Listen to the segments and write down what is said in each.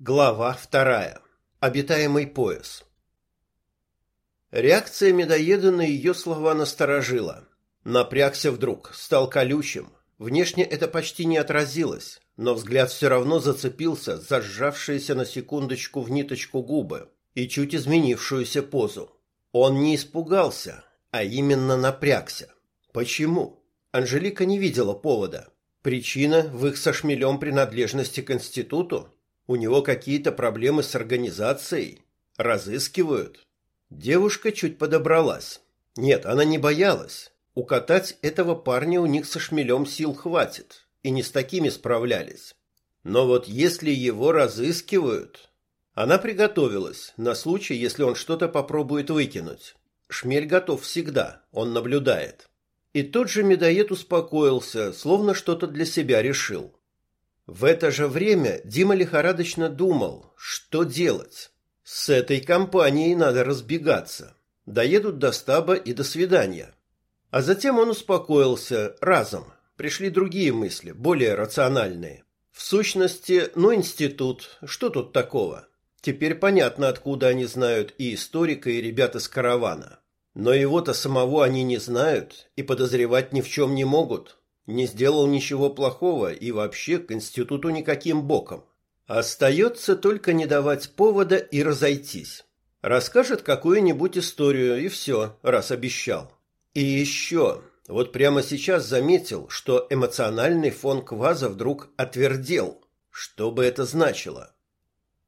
Глава вторая. Обитаемый пояс. Реакция медоеда на ее слова насторожила. Напрягся вдруг, стал колючим. Внешне это почти не отразилось, но взгляд все равно зацепился за сжавшиеся на секундочку в ниточку губы и чуть изменившуюся позу. Он не испугался, а именно напрягся. Почему? Анжелика не видела повода. Причина в их со шмелем принадлежности к институту? У него какие-то проблемы с организацией? Разыскивают? Девушка чуть подобралась. Нет, она не боялась. Укатать этого парня у них со шмелем сил хватит, и не с такими справлялись. Но вот если его разыскивают... Она приготовилась на случай, если он что-то попробует выкинуть. Шмель готов всегда, он наблюдает. И тот же медоед успокоился, словно что-то для себя решил. В это же время Дима лихорадочно думал, что делать. С этой компанией надо разбегаться. Доедут до стаба и до свидания. А затем он успокоился разом. Пришли другие мысли, более рациональные. В сущности, ну институт, что тут такого? Теперь понятно, откуда они знают и историка, и ребята с каравана. Но его-то самого они не знают и подозревать ни в чем не могут. Не сделал ничего плохого и вообще к институту никаким боком. Остается только не давать повода и разойтись. Расскажет какую-нибудь историю и все, раз обещал. И еще, вот прямо сейчас заметил, что эмоциональный фон Кваза вдруг отвердел. Что бы это значило?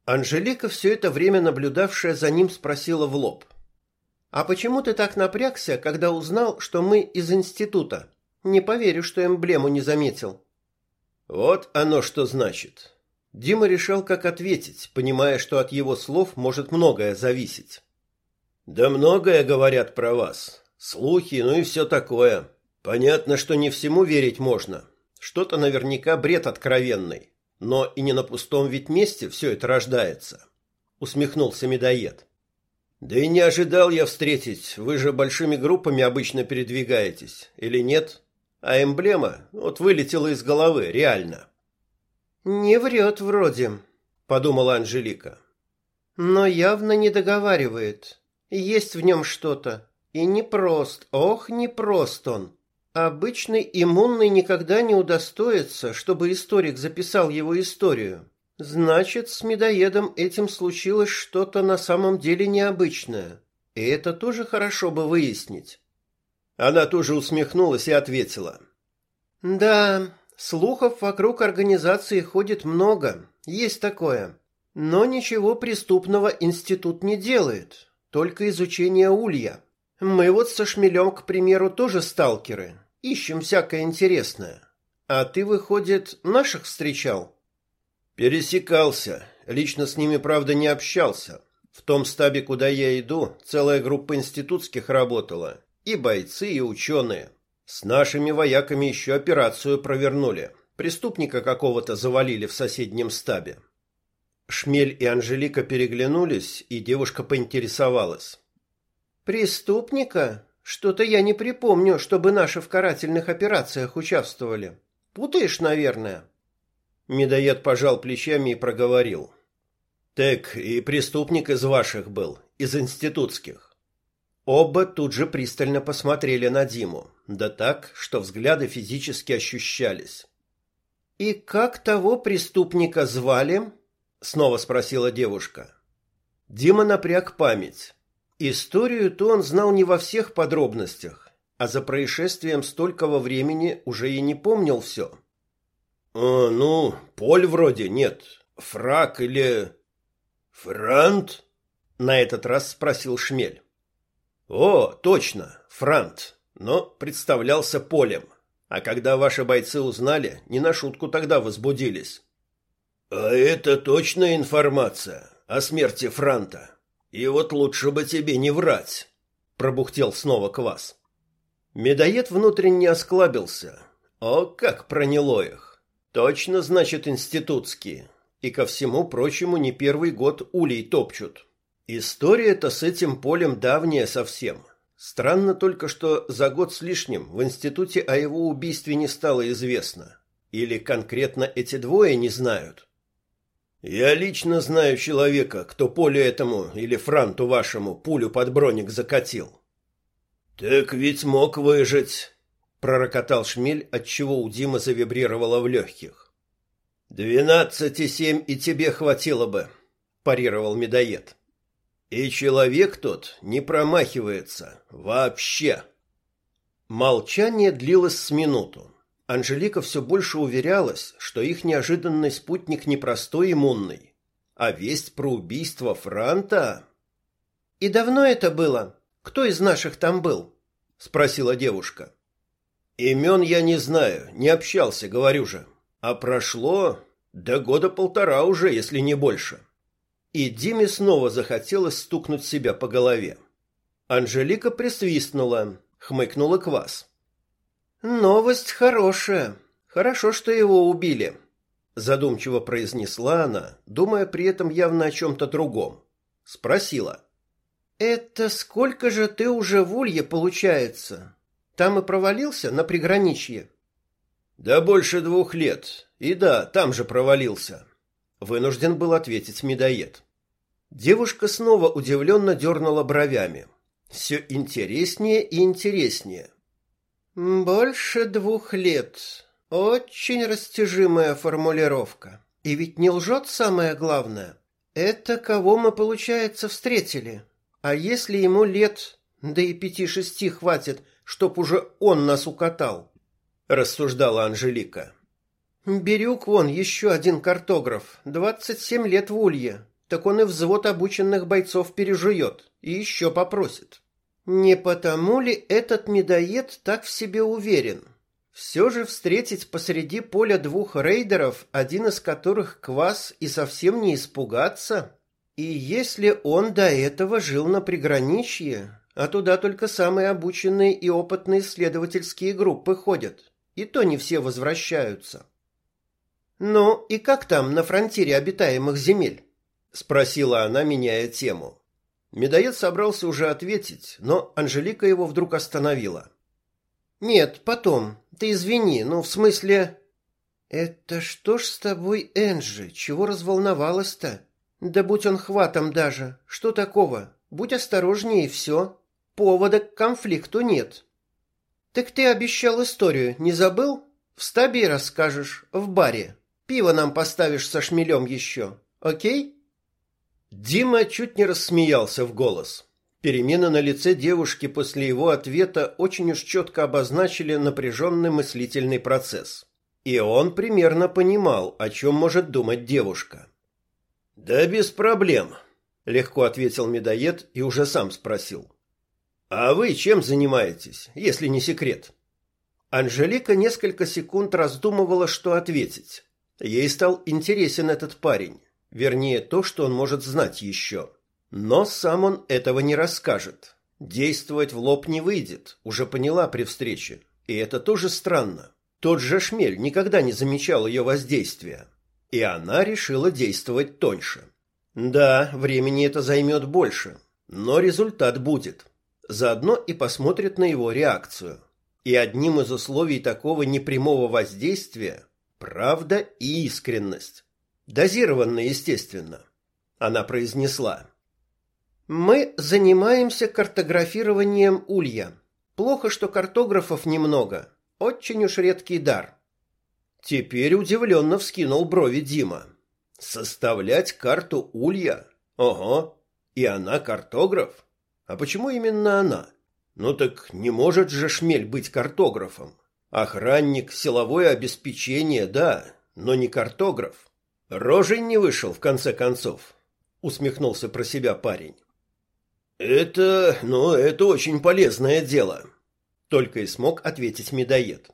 Анжелика, все это время наблюдавшая за ним, спросила в лоб. «А почему ты так напрягся, когда узнал, что мы из института? Не поверю, что эмблему не заметил». «Вот оно что значит». Дима решал, как ответить, понимая, что от его слов может многое зависеть. «Да многое говорят про вас. Слухи, ну и все такое. Понятно, что не всему верить можно. Что-то наверняка бред откровенный. Но и не на пустом ведь месте все это рождается, усмехнулся медоед. Да и не ожидал я встретить. Вы же большими группами обычно передвигаетесь, или нет? А эмблема вот вылетела из головы, реально. Не врет вроде, подумала Анжелика. Но явно не договаривает. Есть в нем что-то. И непрост, ох, непрост он. Обычный иммунный никогда не удостоится, чтобы историк записал его историю. Значит, с медоедом этим случилось что-то на самом деле необычное. И это тоже хорошо бы выяснить. Она тоже усмехнулась и ответила. Да, слухов вокруг организации ходит много, есть такое. Но ничего преступного институт не делает, только изучение улья. Мы вот со Шмелем, к примеру, тоже сталкеры, Ищем всякое интересное. А ты, выходит, наших встречал? Пересекался. Лично с ними, правда, не общался. В том стабе, куда я иду, целая группа институтских работала. И бойцы, и ученые. С нашими вояками еще операцию провернули. Преступника какого-то завалили в соседнем стабе. Шмель и Анжелика переглянулись, и девушка поинтересовалась. «Преступника? Что-то я не припомню, чтобы наши в карательных операциях участвовали. Путаешь, наверное. Медоед пожал плечами и проговорил: "Так и преступник из ваших был, из институтских". Оба тут же пристально посмотрели на Диму, да так, что взгляды физически ощущались. И как того преступника звали? снова спросила девушка. Дима напряг память. Историю-то он знал не во всех подробностях, а за происшествием столького времени уже и не помнил все. «О, ну, Поль вроде нет. Фрак или...» «Франт?» — на этот раз спросил Шмель. «О, точно, Франт, но представлялся Полем. А когда ваши бойцы узнали, не на шутку тогда возбудились». «А это точная информация о смерти Франта?» И вот лучше бы тебе не врать, пробухтел снова Квас. Медоед внутренне осклабился. О, как проняло их. Точно, значит, институтские. И ко всему прочему не первый год улей топчут. История-то с этим полем давняя совсем. Странно только, что за год с лишним в институте о его убийстве не стало известно. Или конкретно эти двое не знают. Я лично знаю человека, кто поле этому или франту вашему пулю под броник закатил. Так ведь мог выжить, пророкотал Шмель, отчего у Димы завибрировало в легких. «Двенадцати семь и тебе хватило бы», – парировал медоед. «И человек тот не промахивается. Вообще». Молчание длилось с минуту. Анжелика все больше уверялась, что их неожиданный спутник не простой иммунный, а весть про убийство Франта... «И давно это было? Кто из наших там был?» — спросила девушка. «Имен я не знаю, не общался, говорю же. А прошло до года полтора уже, если не больше». И Диме снова захотелось стукнуть себя по голове. Анжелика присвистнула, хмыкнула квас. Новость хорошая. Хорошо, что его убили, задумчиво произнесла она, думая при этом явно о чем то другом. Спросила: "Это сколько же ты уже в Улье получается? Там и провалился на приграничье?" "Да больше двух лет. И да, там же провалился", вынужден был ответить медоед. Девушка снова удивленно дернула бровями. Все интереснее и интереснее. Больше двух лет. Очень растяжимая формулировка. И ведь не лжет самое главное. Это кого мы, получается, встретили. А если ему лет, да и пяти-шести хватит, чтоб уже он нас укатал? Рассуждала Анжелика. Бирюк вон еще один картограф. Двадцать семь лет в Улье. Так он и взвод обученных бойцов пережует. И еще попросит. Не потому ли этот медоед так в себе уверен? Все же встретить посреди поля двух рейдеров, один из которых квас, и совсем не испугаться? И если он до этого жил на приграничье, а туда только самые обученные и опытные исследовательские группы ходят, и то не все возвращаются. «Ну, и как там на фронтире обитаемых земель?» — спросила она, меняя тему. Медоед собрался уже ответить, но Анжелика его вдруг остановила. «Нет, потом. Ты извини, ну, в смысле...» «Это что ж с тобой, Энджи? Чего разволновалась-то? Да будь он хватом даже. Что такого? Будь осторожнее и все. Повода к конфликту нет». «Так ты обещал историю, не забыл? В стабе расскажешь, в баре. Пиво нам поставишь со шмелем еще. Окей?» Дима чуть не рассмеялся в голос. Перемены на лице девушки после его ответа очень уж четко обозначили напряженный мыслительный процесс. И он примерно понимал, о чем может думать девушка. «Да без проблем», — легко ответил медоед и уже сам спросил. «А вы чем занимаетесь, если не секрет?» Анжелика несколько секунд раздумывала, что ответить. Ей стал интересен этот парень. Вернее, то, что он может знать еще. Но сам он этого не расскажет. Действовать в лоб не выйдет, уже поняла при встрече. И это тоже странно. Тот же Шмель никогда не замечал ее воздействия. И она решила действовать тоньше. Да, времени это займет больше, но результат будет. Заодно и посмотрит на его реакцию. И одним из условий такого непрямого воздействия – правда и искренность. Дозированно, естественно. Она произнесла. Мы занимаемся картографированием улья. Плохо, что картографов немного. Очень уж редкий дар. Теперь удивленно вскинул брови Дима. Составлять карту улья? Ого. И она картограф? А почему именно она? Ну так не может же Шмель быть картографом. Охранник, силовое обеспечение, да, но не картограф. Рожей не вышел, в конце концов, усмехнулся про себя парень. Это, ну, это очень полезное дело, только и смог ответить медоед.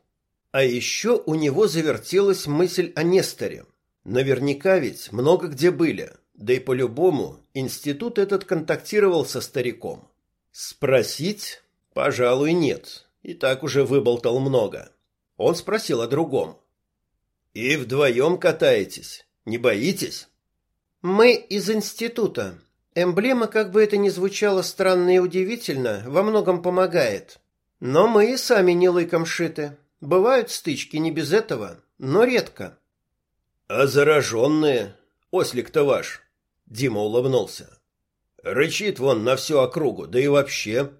А еще у него завертелась мысль о Несторе. Наверняка ведь много где были, да и по-любому институт этот контактировал со стариком. Спросить? Пожалуй, нет. И так уже выболтал много. Он спросил о другом. «И вдвоем катаетесь? Не боитесь? Мы из института. Эмблема, как бы это ни звучало странно и удивительно, во многом помогает. Но мы и сами не лыком шиты. Бывают стычки не без этого, но редко. А зараженные? Ослик-то ваш. Дима улыбнулся. Рычит вон на всю округу, да и вообще.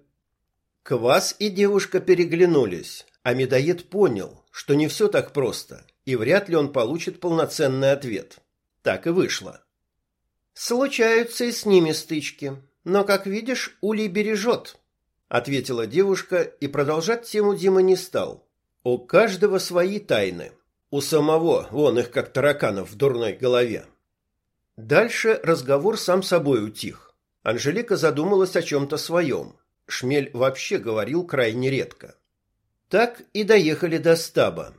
Квас и девушка переглянулись, а медоед понял, что не все так просто, и вряд ли он получит полноценный ответ. Так и вышло. Случаются и с ними стычки, но, как видишь, Улей бережет, ответила девушка, и продолжать тему Дима не стал. У каждого свои тайны. У самого вон их как тараканов в дурной голове. Дальше разговор сам собой утих. Анжелика задумалась о чем-то своем. Шмель вообще говорил крайне редко. Так и доехали до стаба.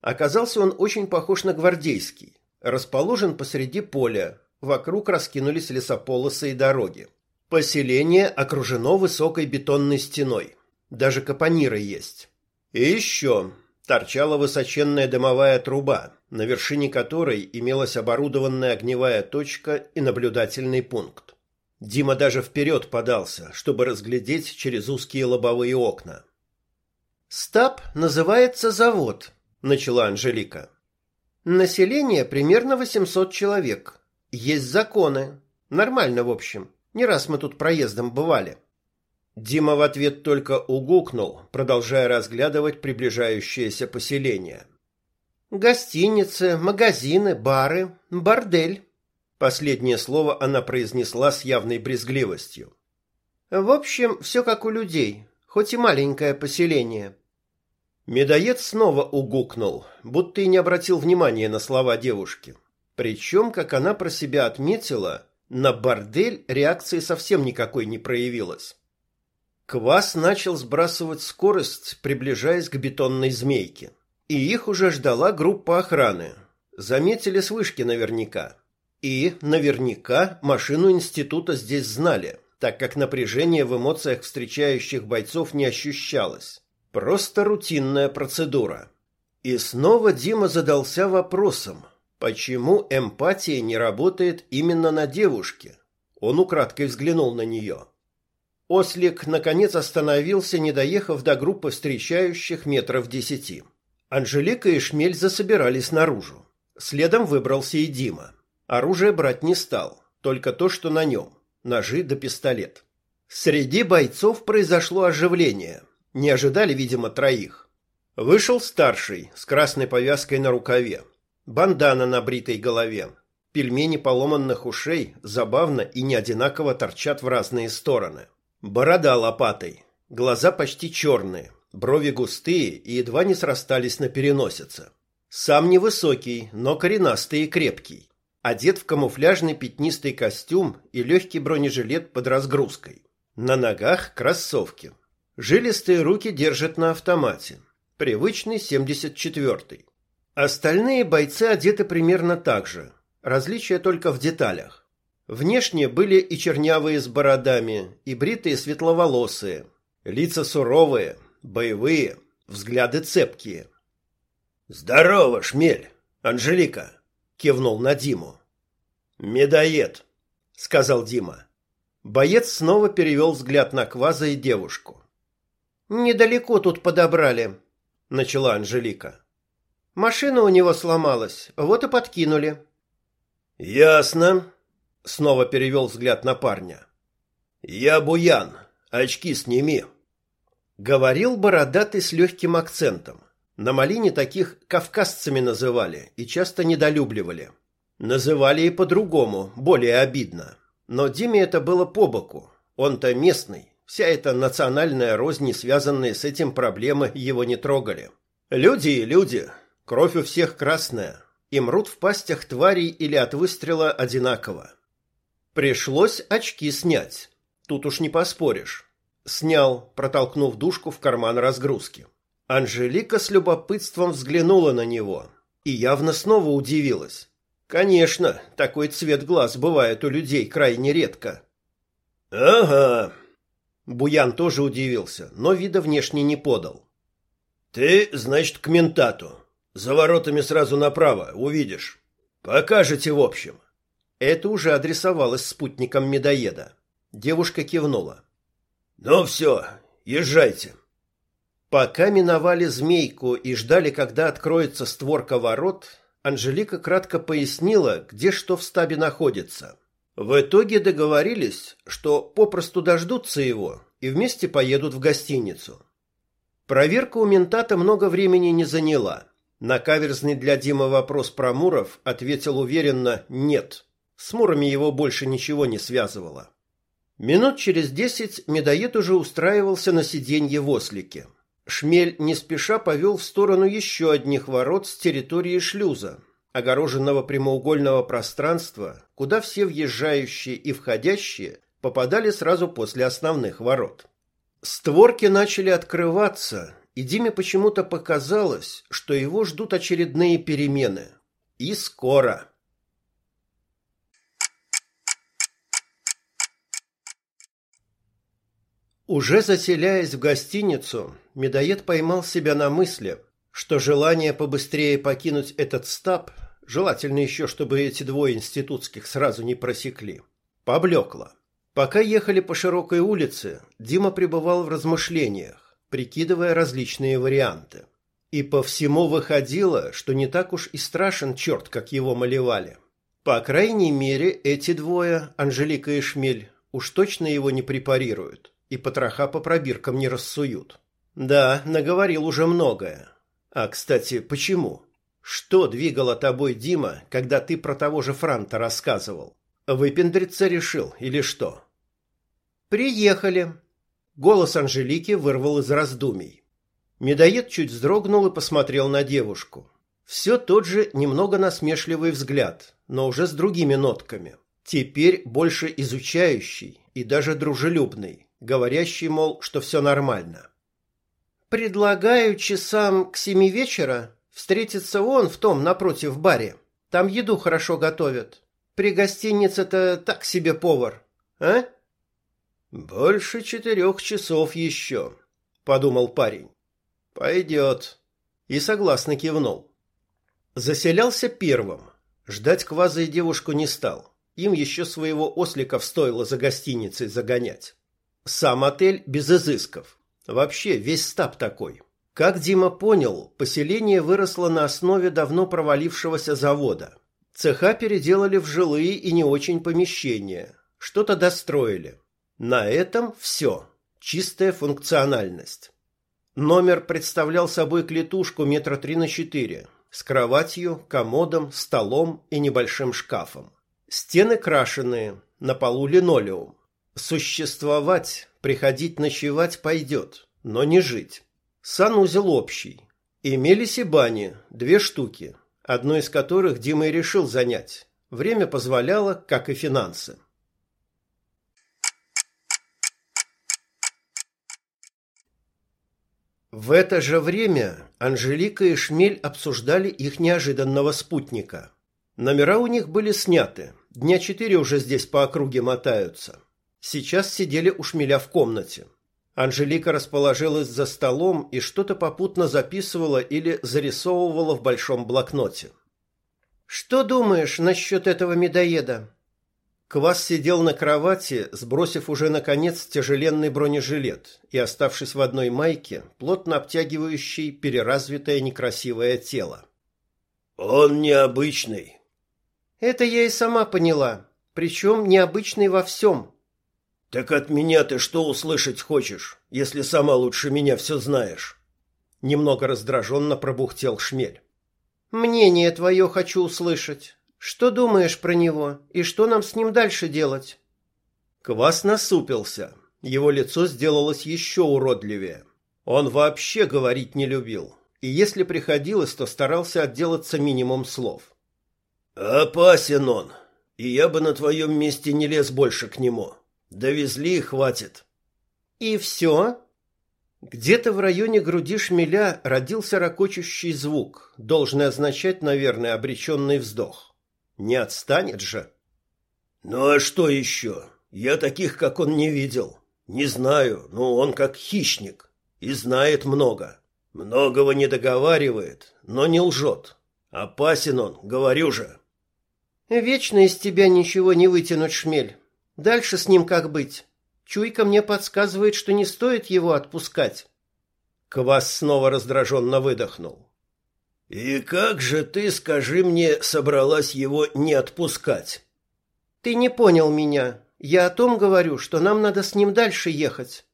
Оказался он очень похож на гвардейский. Расположен посреди поля, вокруг раскинулись лесополосы и дороги. Поселение окружено высокой бетонной стеной. Даже капониры есть. И еще торчала высоченная дымовая труба, на вершине которой имелась оборудованная огневая точка и наблюдательный пункт. Дима даже вперед подался, чтобы разглядеть через узкие лобовые окна. «Стаб называется завод», — начала Анжелика. «Население примерно 800 человек. Есть законы. Нормально, в общем. Не раз мы тут проездом бывали». Дима в ответ только угукнул, продолжая разглядывать приближающееся поселение. Гостиницы, магазины, бары, бордель. Последнее слово она произнесла с явной брезгливостью. В общем, все как у людей, хоть и маленькое поселение. Медоед снова угукнул, будто и не обратил внимания на слова девушки. Причем, как она про себя отметила, на бордель реакции совсем никакой не проявилось. Квас начал сбрасывать скорость, приближаясь к бетонной змейке. И их уже ждала группа охраны. Заметили с вышки наверняка. И, наверняка, машину института здесь знали, так как напряжение в эмоциях встречающих бойцов не ощущалось. Просто рутинная процедура. И снова Дима задался вопросом, почему эмпатия не работает именно на девушке? Он украдкой взглянул на нее. Ослик, наконец, остановился, не доехав до группы встречающих метров десяти. Анжелика и Шмель засобирались наружу. Следом выбрался и Дима. Оружие брать не стал, только то, что на нем. Ножи да пистолет. Среди бойцов произошло оживление. Не ожидали, видимо, троих. Вышел старший, с красной повязкой на рукаве. Бандана на бритой голове. Пельмени поломанных ушей забавно и не одинаково торчат в разные стороны. Борода лопатой, глаза почти черные, брови густые и едва не срастались на переносице. Сам невысокий, но коренастый и крепкий. Одет в камуфляжный пятнистый костюм и легкий бронежилет под разгрузкой. На ногах кроссовки. Жилистые руки держат на автомате. Привычный 74-й. Остальные бойцы одеты примерно так же. Различие только в деталях. Внешне были и чернявые с бородами, и бритые светловолосые, лица суровые, боевые, взгляды цепкие. «Здорово, шмель! Анжелика!» — кивнул на Диму. «Медоед!» — сказал Дима. Боец снова перевел взгляд на Кваза и девушку. «Недалеко тут подобрали», — начала Анжелика. «Машина у него сломалась, вот и подкинули». «Ясно», Снова перевел взгляд на парня. «Я Буян. Очки сними». Говорил бородатый с легким акцентом. На малине таких кавказцами называли и часто недолюбливали. Называли и по-другому, более обидно. Но Диме это было по боку. Он-то местный. Вся эта национальная рознь, связанная с этим проблемы, его не трогали. Люди и люди. Кровь у всех красная. И мрут в пастях тварей или от выстрела одинаково. Пришлось очки снять. Тут уж не поспоришь. Снял, протолкнув душку в карман разгрузки. Анжелика с любопытством взглянула на него и явно снова удивилась. Конечно, такой цвет глаз бывает у людей крайне редко. Ага. Буян тоже удивился, но вида внешне не подал. Ты, значит, к ментату. За воротами сразу направо, увидишь. Покажете в общем. Это уже адресовалось спутникам медоеда. Девушка кивнула. «Ну все, езжайте». Пока миновали змейку и ждали, когда откроется створка ворот, Анжелика кратко пояснила, где что в стабе находится. В итоге договорились, что попросту дождутся его и вместе поедут в гостиницу. Проверка у ментата много времени не заняла. На каверзный для Димы вопрос про Муров ответил уверенно «нет». С Мурами его больше ничего не связывало. Минут через десять медоед уже устраивался на сиденье в ослике. Шмель не спеша повел в сторону еще одних ворот с территории шлюза, огороженного прямоугольного пространства, куда все въезжающие и входящие попадали сразу после основных ворот. Створки начали открываться, и Диме почему-то показалось, что его ждут очередные перемены. И скоро. Уже заселяясь в гостиницу, медоед поймал себя на мысли, что желание побыстрее покинуть этот стаб, желательно еще, чтобы эти двое институтских сразу не просекли, поблекло. Пока ехали по широкой улице, Дима пребывал в размышлениях, прикидывая различные варианты. И по всему выходило, что не так уж и страшен черт, как его малевали. По крайней мере, эти двое, Анжелика и Шмель, уж точно его не препарируют и потроха по пробиркам не рассуют. Да, наговорил уже многое. А, кстати, почему? Что двигало тобой, Дима, когда ты про того же Франта рассказывал? Выпендриться решил или что? «Приехали!» Голос Анжелики вырвал из раздумий. Медоед чуть вздрогнул и посмотрел на девушку. Все тот же немного насмешливый взгляд, но уже с другими нотками. Теперь больше изучающий и даже дружелюбный, говорящий, мол, что все нормально. «Предлагаю часам к семи вечера встретиться вон в том напротив баре. Там еду хорошо готовят. При гостинице-то так себе повар. А?» «Больше четырех часов еще», — подумал парень. «Пойдет». И согласно кивнул. Заселялся первым. Ждать кваза и девушку не стал. Им еще своего ослика стоило за гостиницей загонять. Сам отель без изысков. Вообще весь стаб такой. Как Дима понял, поселение выросло на основе давно провалившегося завода. Цеха переделали в жилые и не очень помещения. Что-то достроили. На этом все. Чистая функциональность. Номер представлял собой клетушку метра три на четыре с кроватью, комодом, столом и небольшим шкафом. Стены крашеные, на полу линолеум. Существовать, приходить ночевать пойдет, но не жить. Санузел общий. Имелись и бани, две штуки, одну из которых Дима и решил занять. Время позволяло, как и финансы. В это же время Анжелика и Шмель обсуждали их неожиданного спутника. Номера у них были сняты. Дня четыре уже здесь по округе мотаются. Сейчас сидели у Шмеля в комнате. Анжелика расположилась за столом и что-то попутно записывала или зарисовывала в большом блокноте. «Что думаешь насчет этого медоеда?» Квас сидел на кровати, сбросив уже наконец тяжеленный бронежилет и оставшись в одной майке, плотно обтягивающей переразвитое некрасивое тело. Он необычный. Это я и сама поняла, причем необычный во всем. Так от меня ты что услышать хочешь, если сама лучше меня все знаешь? Немного раздраженно пробухтел Шмель. Мнение твое хочу услышать. Что думаешь про него и что нам с ним дальше делать? Квас насупился. Его лицо сделалось еще уродливее. Он вообще говорить не любил, и если приходилось, то старался отделаться минимум слов. Опасен он, и я бы на твоем месте не лез больше к нему. Довезли и хватит. И все? Где-то в районе груди шмеля родился ракочущий звук, должный означать, наверное, обреченный вздох. Не отстанет же. Ну а что еще? Я таких, как он, не видел. Не знаю, но он как хищник и знает много. Многого не договаривает, но не лжет. Опасен он, говорю же. Вечно из тебя ничего не вытянуть, шмель. Дальше с ним как быть? Чуйка мне подсказывает, что не стоит его отпускать. Квас снова раздраженно выдохнул. «И как же ты, скажи мне, собралась его не отпускать?» «Ты не понял меня. Я о том говорю, что нам надо с ним дальше ехать».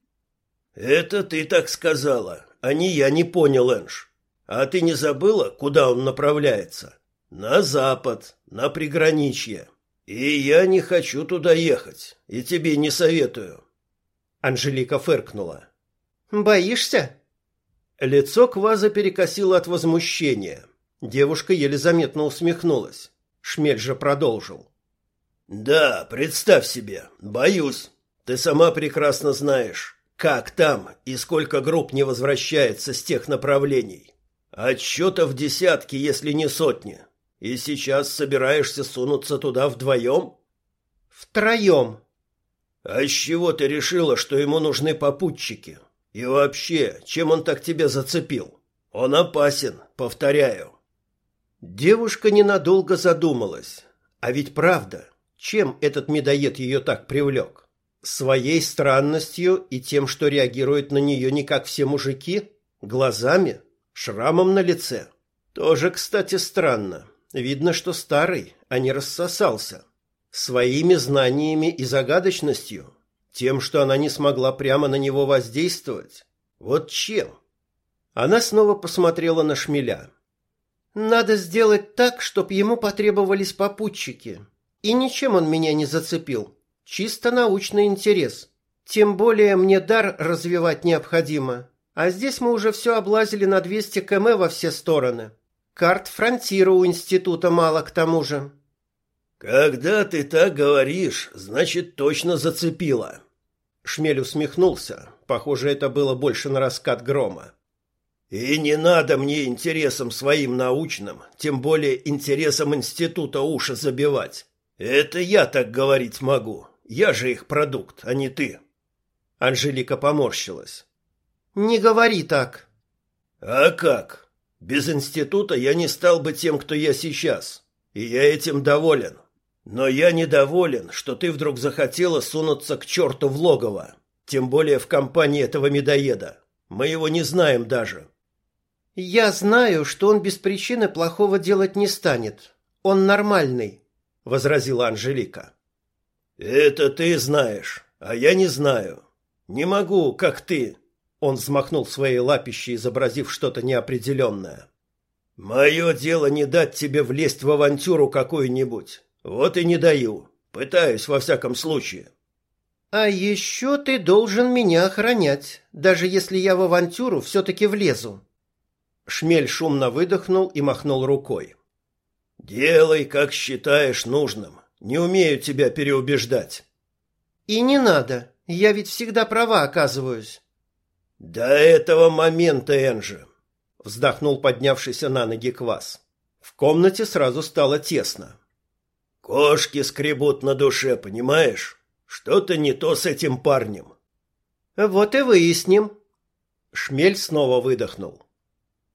«Это ты так сказала, а не я не понял, Энж. А ты не забыла, куда он направляется? На запад, на приграничье. И я не хочу туда ехать, и тебе не советую». Анжелика фыркнула. «Боишься?» Лицо Кваза перекосило от возмущения. Девушка еле заметно усмехнулась. Шмель же продолжил. «Да, представь себе, боюсь. Ты сама прекрасно знаешь, как там и сколько групп не возвращается с тех направлений. Отсчетов десятки, если не сотни. И сейчас собираешься сунуться туда вдвоем?» «Втроем». «А с чего ты решила, что ему нужны попутчики?» И вообще, чем он так тебя зацепил? Он опасен, повторяю. Девушка ненадолго задумалась. А ведь правда, чем этот медоед ее так привлек? Своей странностью и тем, что реагирует на нее не как все мужики? Глазами? Шрамом на лице? Тоже, кстати, странно. Видно, что старый, а не рассосался. Своими знаниями и загадочностью тем, что она не смогла прямо на него воздействовать? Вот чем? Она снова посмотрела на шмеля. Надо сделать так, чтоб ему потребовались попутчики. И ничем он меня не зацепил. Чисто научный интерес. Тем более мне дар развивать необходимо. А здесь мы уже все облазили на 200 км во все стороны. Карт фронтира у института мало к тому же. Когда ты так говоришь, значит, точно зацепила. Шмель усмехнулся. Похоже, это было больше на раскат грома. И не надо мне интересам своим научным, тем более интересам института уши забивать. Это я так говорить могу. Я же их продукт, а не ты. Анжелика поморщилась. Не говори так. А как? Без института я не стал бы тем, кто я сейчас. И я этим доволен. Но я недоволен, что ты вдруг захотела сунуться к черту в логово. Тем более в компании этого медоеда. Мы его не знаем даже. Я знаю, что он без причины плохого делать не станет. Он нормальный, возразила Анжелика. Это ты знаешь, а я не знаю. Не могу, как ты. Он взмахнул своей лапищей, изобразив что-то неопределенное. Мое дело не дать тебе влезть в авантюру какую-нибудь. Вот и не даю. Пытаюсь во всяком случае. А еще ты должен меня охранять, даже если я в авантюру все-таки влезу. Шмель шумно выдохнул и махнул рукой. Делай, как считаешь нужным. Не умею тебя переубеждать. И не надо. Я ведь всегда права оказываюсь. До этого момента, Энджи, вздохнул поднявшийся на ноги Квас. В комнате сразу стало тесно. Кошки скребут на душе, понимаешь? Что-то не то с этим парнем. Вот и выясним. Шмель снова выдохнул.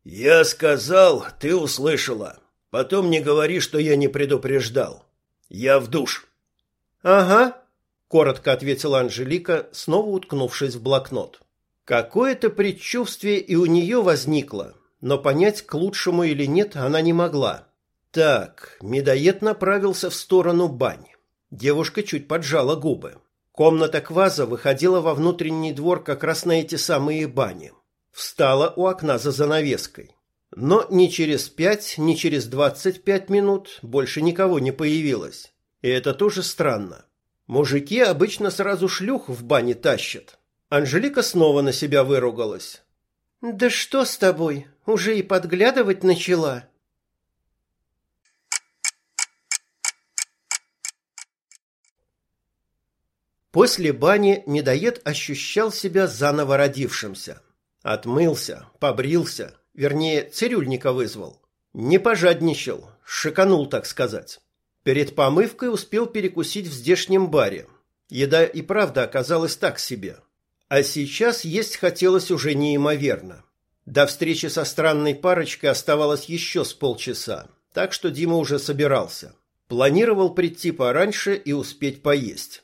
Я сказал, ты услышала. Потом не говори, что я не предупреждал. Я в душ. Ага, коротко ответила Анжелика, снова уткнувшись в блокнот. Какое-то предчувствие и у нее возникло, но понять к лучшему или нет она не могла. Так, медоед направился в сторону бани. Девушка чуть поджала губы. Комната кваза выходила во внутренний двор как раз на эти самые бани. Встала у окна за занавеской. Но ни через пять, ни через двадцать пять минут больше никого не появилось. И это тоже странно. Мужики обычно сразу шлюх в бане тащат. Анжелика снова на себя выругалась. «Да что с тобой? Уже и подглядывать начала?» После бани медоед ощущал себя заново родившимся. Отмылся, побрился, вернее, цирюльника вызвал. Не пожадничал, шиканул, так сказать. Перед помывкой успел перекусить в здешнем баре. Еда и правда оказалась так себе. А сейчас есть хотелось уже неимоверно. До встречи со странной парочкой оставалось еще с полчаса, так что Дима уже собирался. Планировал прийти пораньше и успеть поесть.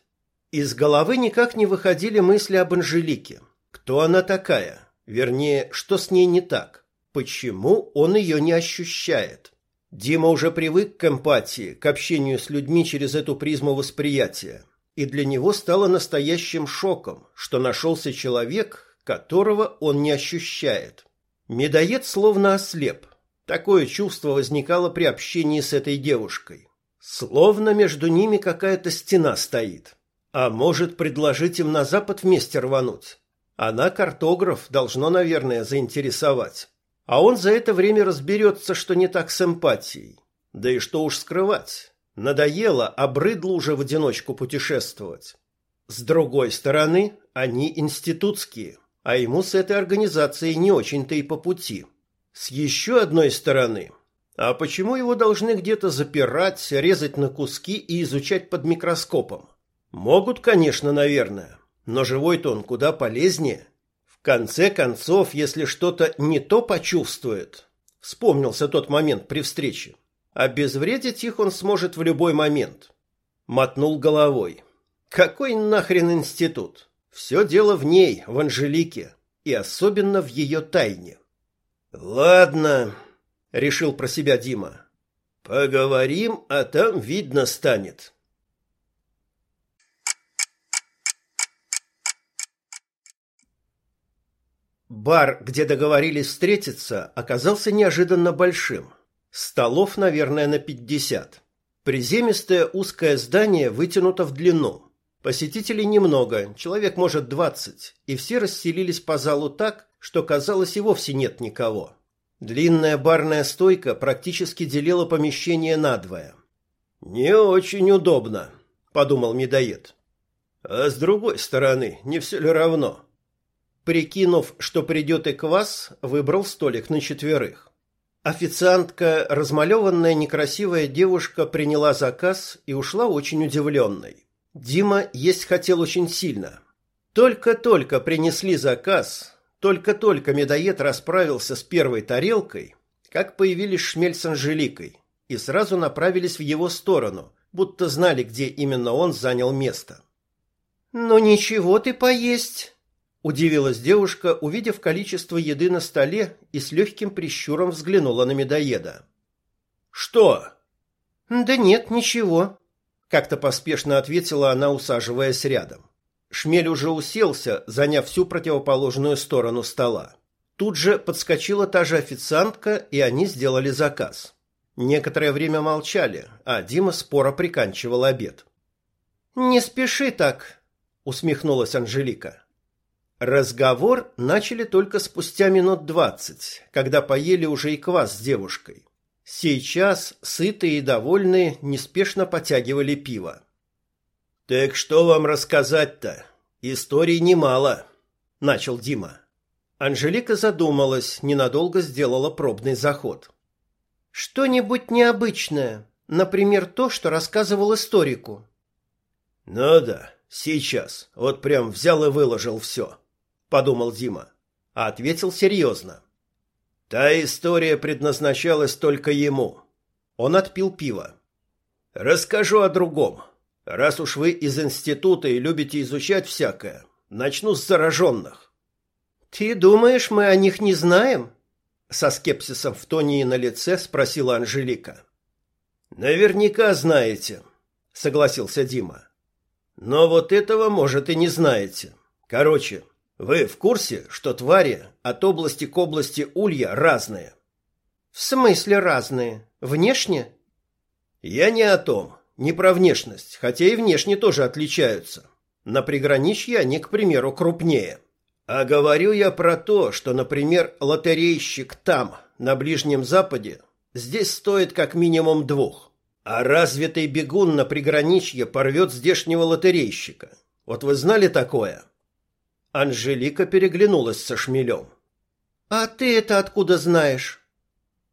Из головы никак не выходили мысли об Анжелике. Кто она такая? Вернее, что с ней не так? Почему он ее не ощущает? Дима уже привык к эмпатии, к общению с людьми через эту призму восприятия. И для него стало настоящим шоком, что нашелся человек, которого он не ощущает. Медоед словно ослеп. Такое чувство возникало при общении с этой девушкой. Словно между ними какая-то стена стоит. А может, предложить им на запад вместе рвануть? Она картограф, должно, наверное, заинтересовать. А он за это время разберется, что не так с эмпатией. Да и что уж скрывать. Надоело, обрыдло уже в одиночку путешествовать. С другой стороны, они институтские, а ему с этой организацией не очень-то и по пути. С еще одной стороны, а почему его должны где-то запирать, резать на куски и изучать под микроскопом? Могут, конечно, наверное, но живой-то он куда полезнее конце концов, если что-то не то почувствует, вспомнился тот момент при встрече, обезвредить их он сможет в любой момент. Мотнул головой. Какой нахрен институт? Все дело в ней, в Анжелике, и особенно в ее тайне. Ладно, решил про себя Дима. Поговорим, а там видно станет. Бар, где договорились встретиться, оказался неожиданно большим. Столов, наверное, на пятьдесят. Приземистое узкое здание вытянуто в длину. Посетителей немного, человек может двадцать, и все расселились по залу так, что казалось и вовсе нет никого. Длинная барная стойка практически делила помещение надвое. «Не очень удобно», — подумал медоед. «А с другой стороны, не все ли равно?» Прикинув, что придет и квас, выбрал столик на четверых. Официантка, размалеванная некрасивая девушка, приняла заказ и ушла очень удивленной. Дима есть хотел очень сильно. Только-только принесли заказ, только-только медоед расправился с первой тарелкой, как появились шмель с Анжеликой, и сразу направились в его сторону, будто знали, где именно он занял место. «Ну ничего ты поесть!» Удивилась девушка, увидев количество еды на столе и с легким прищуром взглянула на медоеда. «Что?» «Да нет, ничего», — как-то поспешно ответила она, усаживаясь рядом. Шмель уже уселся, заняв всю противоположную сторону стола. Тут же подскочила та же официантка, и они сделали заказ. Некоторое время молчали, а Дима споро приканчивал обед. «Не спеши так», — усмехнулась Анжелика. Разговор начали только спустя минут двадцать, когда поели уже и квас с девушкой. Сейчас, сытые и довольные, неспешно потягивали пиво. «Так что вам рассказать-то? Историй немало», — начал Дима. Анжелика задумалась, ненадолго сделала пробный заход. «Что-нибудь необычное, например, то, что рассказывал историку». «Ну да, сейчас, вот прям взял и выложил все» подумал Дима, а ответил серьезно. Та история предназначалась только ему. Он отпил пиво. Расскажу о другом. Раз уж вы из института и любите изучать всякое, начну с зараженных. Ты думаешь, мы о них не знаем? Со скепсисом в тоне и на лице спросила Анжелика. Наверняка знаете, согласился Дима. Но вот этого, может, и не знаете. Короче, вы в курсе, что твари от области к области улья разные? В смысле разные? Внешне? Я не о том, не про внешность, хотя и внешне тоже отличаются. На приграничье они, к примеру, крупнее. А говорю я про то, что, например, лотерейщик там, на Ближнем Западе, здесь стоит как минимум двух. А развитый бегун на приграничье порвет здешнего лотерейщика. Вот вы знали такое? Анжелика переглянулась со шмелем. «А ты это откуда знаешь?»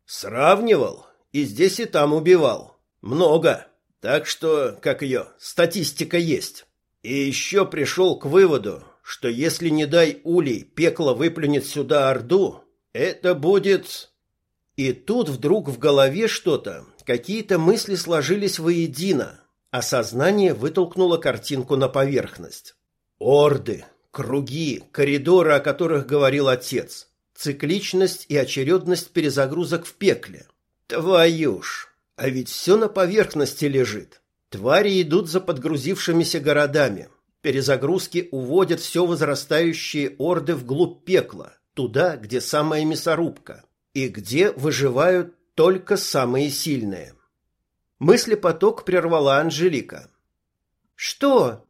«Сравнивал. И здесь, и там убивал. Много. Так что, как ее, статистика есть. И еще пришел к выводу, что если, не дай улей, пекло выплюнет сюда Орду, это будет...» И тут вдруг в голове что-то, какие-то мысли сложились воедино, а сознание вытолкнуло картинку на поверхность. Орды, Круги, коридоры, о которых говорил отец. цикличность и очередность перезагрузок в пекле. Твою ж! А ведь все на поверхности лежит. Твари идут за подгрузившимися городами. Перезагрузки уводят все возрастающие орды вглубь пекла, туда, где самая мясорубка, и где выживают только самые сильные. Мыслепоток прервала Анжелика. «Что?»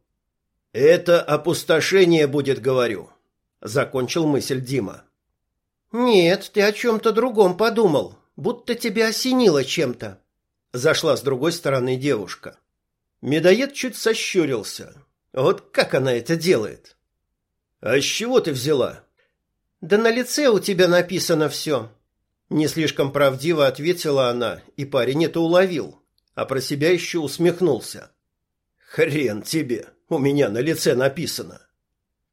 «Это опустошение будет, говорю», — закончил мысль Дима. «Нет, ты о чем-то другом подумал, будто тебя осенило чем-то», — зашла с другой стороны девушка. Медоед чуть сощурился. Вот как она это делает? «А с чего ты взяла?» «Да на лице у тебя написано все», — не слишком правдиво ответила она, и парень это уловил, а про себя еще усмехнулся. «Хрен тебе, у меня на лице написано».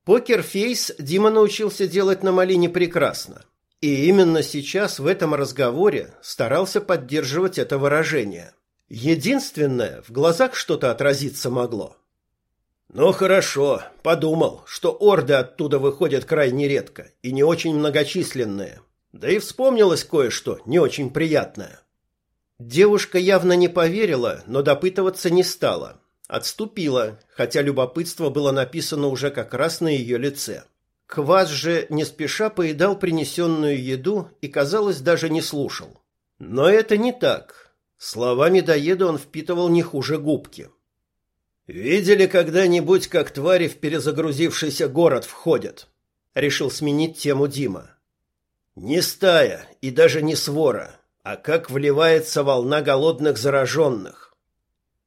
Покерфейс Дима научился делать на малине прекрасно. И именно сейчас в этом разговоре старался поддерживать это выражение. Единственное, в глазах что-то отразиться могло. Ну хорошо, подумал, что орды оттуда выходят крайне редко и не очень многочисленные. Да и вспомнилось кое-что не очень приятное. Девушка явно не поверила, но допытываться не стала. Отступила, хотя любопытство было написано уже как раз на ее лице. Квас же не спеша поедал принесенную еду и, казалось, даже не слушал. Но это не так. Слова медоеда он впитывал не хуже губки. «Видели когда-нибудь, как твари в перезагрузившийся город входят?» Решил сменить тему Дима. «Не стая и даже не свора, а как вливается волна голодных зараженных.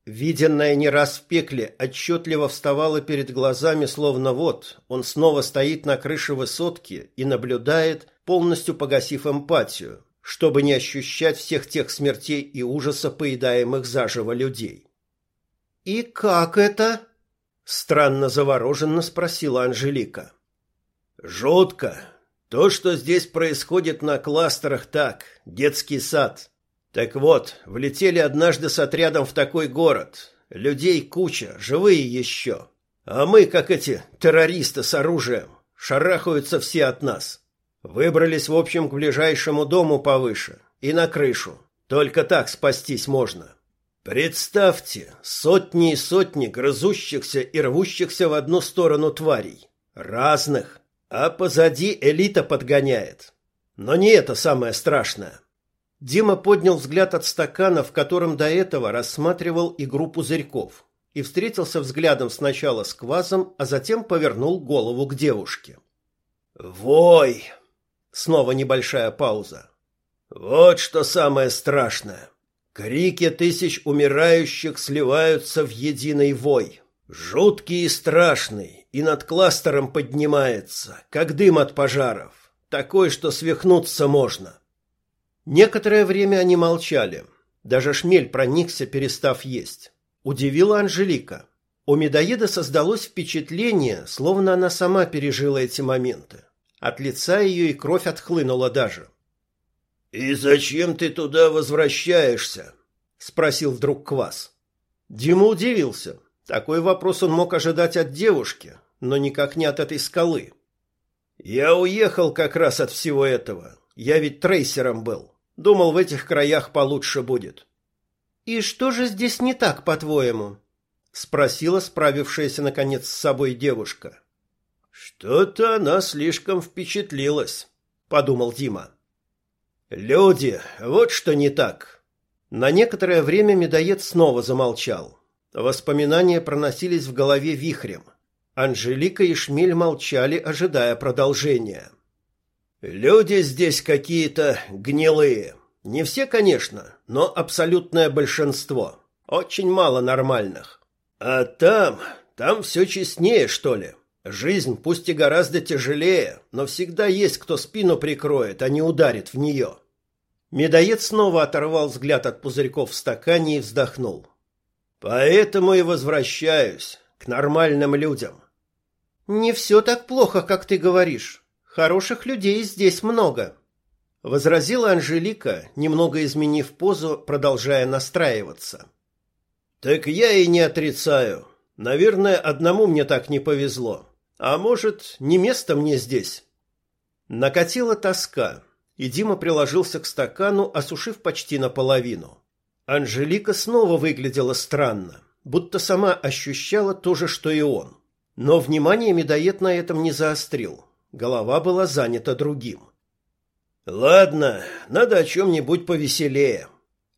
Виденное не раз в пекле отчетливо вставало перед глазами, словно вот он снова стоит на крыше высотки и наблюдает, полностью погасив эмпатию, чтобы не ощущать всех тех смертей и ужаса поедаемых заживо людей. «И как это?» — странно завороженно спросила Анжелика. «Жутко. То, что здесь происходит на кластерах, так, детский сад. Так вот, влетели однажды с отрядом в такой город. Людей куча, живые еще. А мы, как эти террористы с оружием, шарахаются все от нас. Выбрались, в общем, к ближайшему дому повыше и на крышу. Только так спастись можно. Представьте, сотни и сотни грызущихся и рвущихся в одну сторону тварей. Разных. А позади элита подгоняет. Но не это самое страшное. Дима поднял взгляд от стакана, в котором до этого рассматривал игру пузырьков, и встретился взглядом сначала с квазом, а затем повернул голову к девушке. «Вой!» Снова небольшая пауза. «Вот что самое страшное. Крики тысяч умирающих сливаются в единый вой. Жуткий и страшный, и над кластером поднимается, как дым от пожаров. Такой, что свихнуться можно. Некоторое время они молчали. Даже шмель проникся, перестав есть. Удивила Анжелика. У медоеда создалось впечатление, словно она сама пережила эти моменты. От лица ее и кровь отхлынула даже. «И зачем ты туда возвращаешься?» — спросил вдруг Квас. Дима удивился. Такой вопрос он мог ожидать от девушки, но никак не от этой скалы. «Я уехал как раз от всего этого. Я ведь трейсером был. Думал, в этих краях получше будет. И что же здесь не так, по-твоему? спросила справившаяся наконец с собой девушка. Что-то она слишком впечатлилась, подумал Дима. Люди, вот что не так. На некоторое время медоед снова замолчал. Воспоминания проносились в голове вихрем. Анжелика и Шмель молчали, ожидая продолжения. Люди здесь какие-то гнилые. Не все, конечно, но абсолютное большинство. Очень мало нормальных. А там, там все честнее, что ли. Жизнь пусть и гораздо тяжелее, но всегда есть кто спину прикроет, а не ударит в нее. Медоед снова оторвал взгляд от пузырьков в стакане и вздохнул. Поэтому и возвращаюсь к нормальным людям. Не все так плохо, как ты говоришь. Хороших людей здесь много, возразила Анжелика, немного изменив позу, продолжая настраиваться. Так я и не отрицаю. Наверное, одному мне так не повезло. А может, не место мне здесь. Накатила тоска, и Дима приложился к стакану, осушив почти наполовину. Анжелика снова выглядела странно, будто сама ощущала то же, что и он. Но внимание медоед на этом не заострил. Голова была занята другим. «Ладно, надо о чем-нибудь повеселее.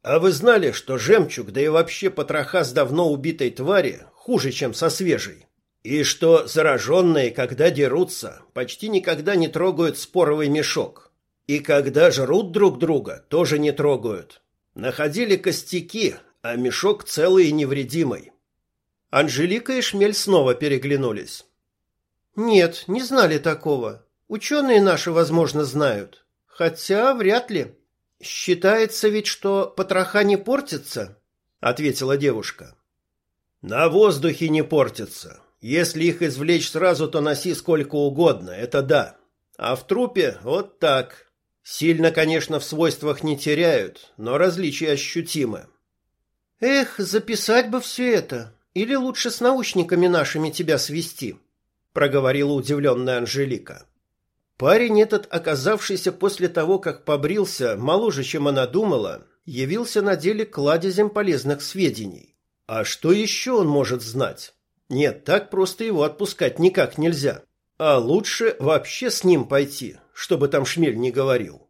А вы знали, что жемчуг, да и вообще потроха с давно убитой твари, хуже, чем со свежей? И что зараженные, когда дерутся, почти никогда не трогают споровый мешок? И когда жрут друг друга, тоже не трогают. Находили костяки, а мешок целый и невредимый. Анжелика и Шмель снова переглянулись. Нет, не знали такого. Ученые наши, возможно, знают. Хотя вряд ли. Считается ведь, что потроха не портятся, ответила девушка. На воздухе не портятся. Если их извлечь сразу, то носи сколько угодно, это да. А в трупе вот так. Сильно, конечно, в свойствах не теряют, но различия ощутимы. Эх, записать бы все это. Или лучше с научниками нашими тебя свести, проговорила удивленная Анжелика. Парень этот, оказавшийся после того, как побрился, моложе, чем она думала, явился на деле кладезем полезных сведений. А что еще он может знать? Нет, так просто его отпускать никак нельзя. А лучше вообще с ним пойти, чтобы там шмель не говорил.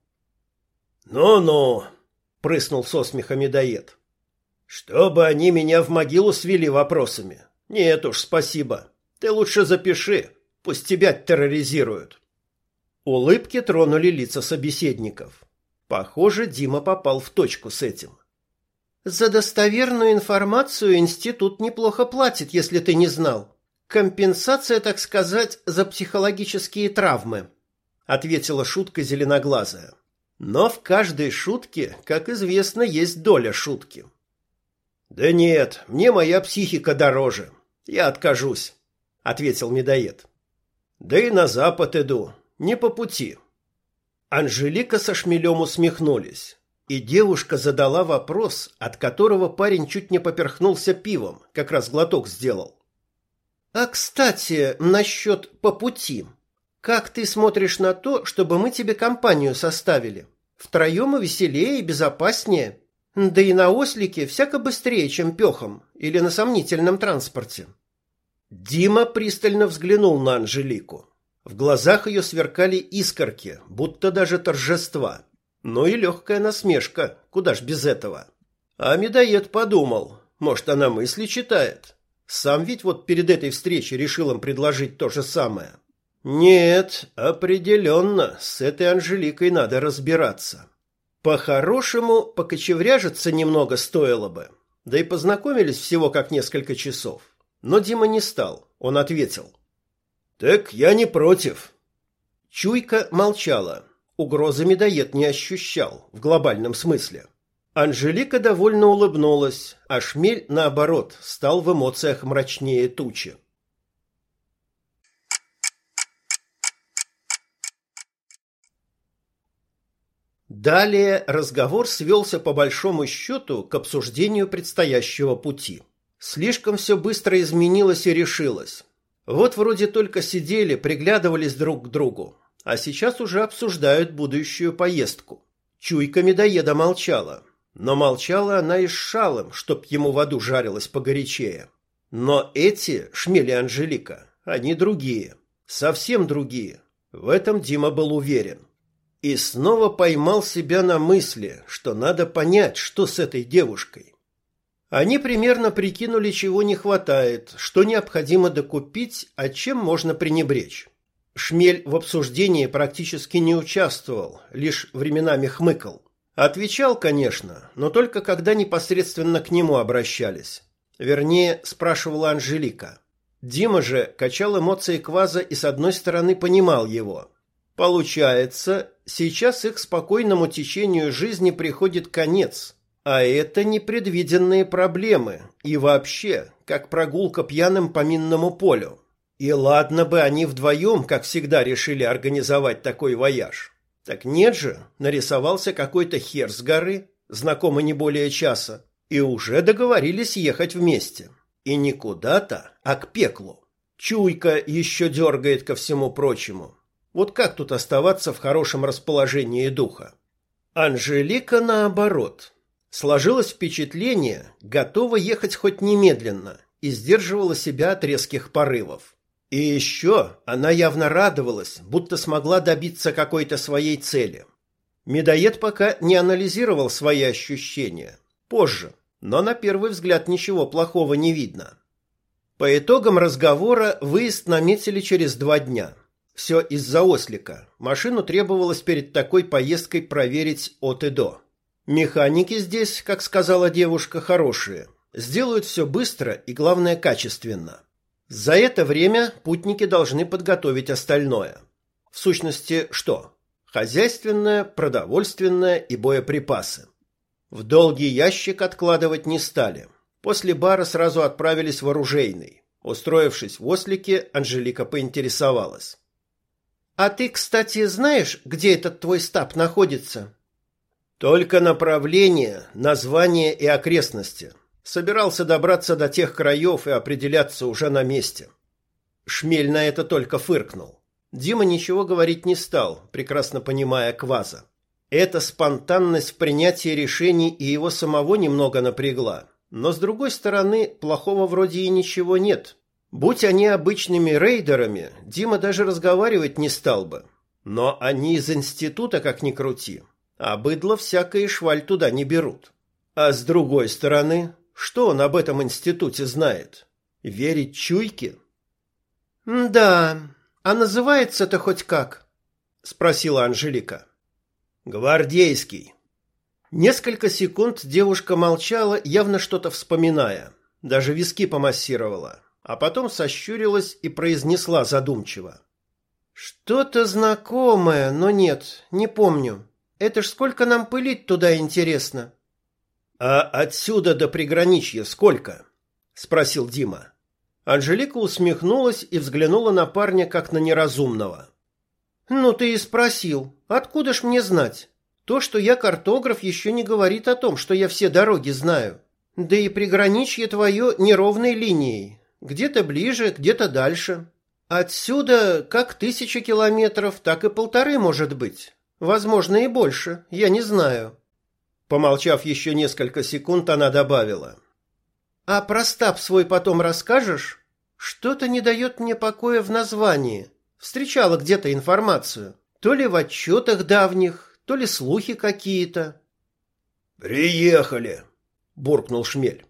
«Ну-ну», — прыснул со смеха медоед. «Чтобы они меня в могилу свели вопросами. Нет уж, спасибо. Ты лучше запиши, пусть тебя терроризируют». Улыбки тронули лица собеседников. Похоже, Дима попал в точку с этим. За достоверную информацию институт неплохо платит, если ты не знал. Компенсация, так сказать, за психологические травмы, ответила шутка зеленоглазая. Но в каждой шутке, как известно, есть доля шутки. Да нет, мне моя психика дороже. Я откажусь, ответил медоед. Да и на запад иду, не по пути. Анжелика со шмелем усмехнулись. И девушка задала вопрос, от которого парень чуть не поперхнулся пивом, как раз глоток сделал. «А, кстати, насчет «по пути». Как ты смотришь на то, чтобы мы тебе компанию составили? Втроем и веселее, и безопаснее. Да и на ослике всяко быстрее, чем пехом или на сомнительном транспорте». Дима пристально взглянул на Анжелику. В глазах ее сверкали искорки, будто даже торжества. Ну и легкая насмешка, куда ж без этого. А медоед подумал, может, она мысли читает. Сам ведь вот перед этой встречей решил им предложить то же самое. Нет, определенно, с этой Анжеликой надо разбираться. По-хорошему, покочевряжиться немного стоило бы. Да и познакомились всего как несколько часов. Но Дима не стал, он ответил. «Так я не против». Чуйка молчала. Угрозы медоед не ощущал в глобальном смысле. Анжелика довольно улыбнулась, а Шмель, наоборот, стал в эмоциях мрачнее тучи. Далее разговор свелся по большому счету к обсуждению предстоящего пути. Слишком все быстро изменилось и решилось. Вот вроде только сидели, приглядывались друг к другу, а сейчас уже обсуждают будущую поездку. Чуйка медоеда молчала, но молчала она и с шалом, чтоб ему в аду жарилось погорячее. Но эти, Шмели Анжелика, они другие, совсем другие. В этом Дима был уверен. И снова поймал себя на мысли, что надо понять, что с этой девушкой. Они примерно прикинули, чего не хватает, что необходимо докупить, а чем можно пренебречь. Шмель в обсуждении практически не участвовал, лишь временами хмыкал. Отвечал, конечно, но только когда непосредственно к нему обращались. Вернее, спрашивала Анжелика. Дима же качал эмоции Кваза и с одной стороны понимал его. Получается, сейчас их спокойному течению жизни приходит конец, а это непредвиденные проблемы и вообще, как прогулка пьяным по минному полю. И ладно бы они вдвоем, как всегда, решили организовать такой вояж. Так нет же, нарисовался какой-то хер с горы, знакомый не более часа, и уже договорились ехать вместе. И не куда-то, а к пеклу. Чуйка еще дергает ко всему прочему. Вот как тут оставаться в хорошем расположении духа? Анжелика, наоборот, сложилось впечатление, готова ехать хоть немедленно и сдерживала себя от резких порывов. И еще она явно радовалась, будто смогла добиться какой-то своей цели. Медоед пока не анализировал свои ощущения. Позже, но на первый взгляд ничего плохого не видно. По итогам разговора выезд наметили через два дня. Все из-за ослика. Машину требовалось перед такой поездкой проверить от и до. Механики здесь, как сказала девушка, хорошие. Сделают все быстро и, главное, качественно. За это время путники должны подготовить остальное. В сущности, что? Хозяйственное, продовольственное и боеприпасы. В долгий ящик откладывать не стали. После бара сразу отправились в оружейный. Устроившись в ослике, Анжелика поинтересовалась. «А ты, кстати, знаешь, где этот твой стаб находится?» «Только направление, название и окрестности. Собирался добраться до тех краев и определяться уже на месте». Шмель на это только фыркнул. Дима ничего говорить не стал, прекрасно понимая кваза. Эта спонтанность в принятии решений и его самого немного напрягла. Но с другой стороны, плохого вроде и ничего нет. Будь они обычными рейдерами, Дима даже разговаривать не стал бы. Но они из института, как ни крути. А быдло всякое шваль туда не берут. А с другой стороны, что он об этом институте знает? Верить чуйке? «Да, а называется-то хоть как?» — спросила Анжелика. «Гвардейский», Несколько секунд девушка молчала, явно что-то вспоминая. Даже виски помассировала. А потом сощурилась и произнесла задумчиво. «Что-то знакомое, но нет, не помню. Это ж сколько нам пылить туда интересно?» «А отсюда до приграничья сколько?» — спросил Дима. Анжелика усмехнулась и взглянула на парня как на неразумного. «Ну ты и спросил. Откуда ж мне знать? То, что я картограф, еще не говорит о том, что я все дороги знаю. Да и приграничье твое неровной линией. Где-то ближе, где-то дальше. Отсюда как тысяча километров, так и полторы, может быть. Возможно, и больше, я не знаю. Помолчав еще несколько секунд, она добавила. А про стаб свой потом расскажешь? Что-то не дает мне покоя в названии. Встречала где-то информацию. То ли в отчетах давних, то ли слухи какие-то. «Приехали!» – буркнул Шмель.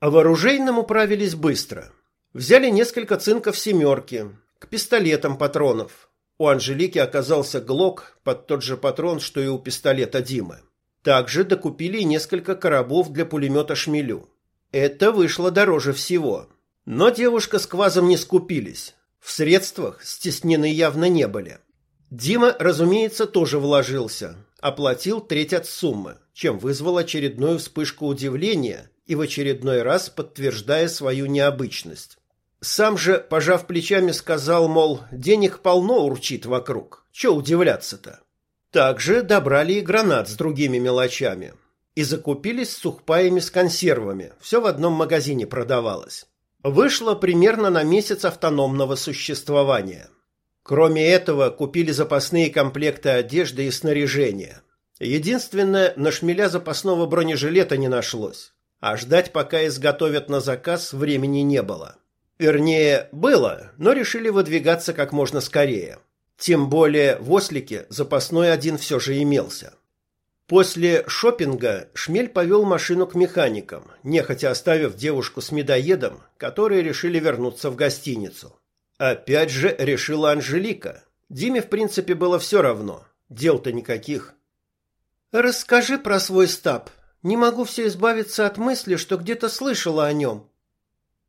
А вооружейным управились быстро. Взяли несколько цинков семерки, к пистолетам патронов. У Анжелики оказался глок под тот же патрон, что и у пистолета Димы. Также докупили несколько коробов для пулемета «Шмелю». Это вышло дороже всего. Но девушка с квазом не скупились. В средствах стеснены явно не были. Дима, разумеется, тоже вложился, оплатил треть от суммы, чем вызвал очередную вспышку удивления и в очередной раз подтверждая свою необычность. Сам же, пожав плечами, сказал, мол, денег полно урчит вокруг, че удивляться-то. Также добрали и гранат с другими мелочами. И закупились сухпаями с консервами, все в одном магазине продавалось. Вышло примерно на месяц автономного существования – Кроме этого, купили запасные комплекты одежды и снаряжения. Единственное, на шмеля запасного бронежилета не нашлось, а ждать, пока изготовят на заказ, времени не было. Вернее, было, но решили выдвигаться как можно скорее. Тем более в Ослике запасной один все же имелся. После шопинга Шмель повел машину к механикам, нехотя оставив девушку с медоедом, которые решили вернуться в гостиницу. Опять же решила Анжелика. Диме, в принципе, было все равно. Дел-то никаких. Расскажи про свой стаб. Не могу все избавиться от мысли, что где-то слышала о нем.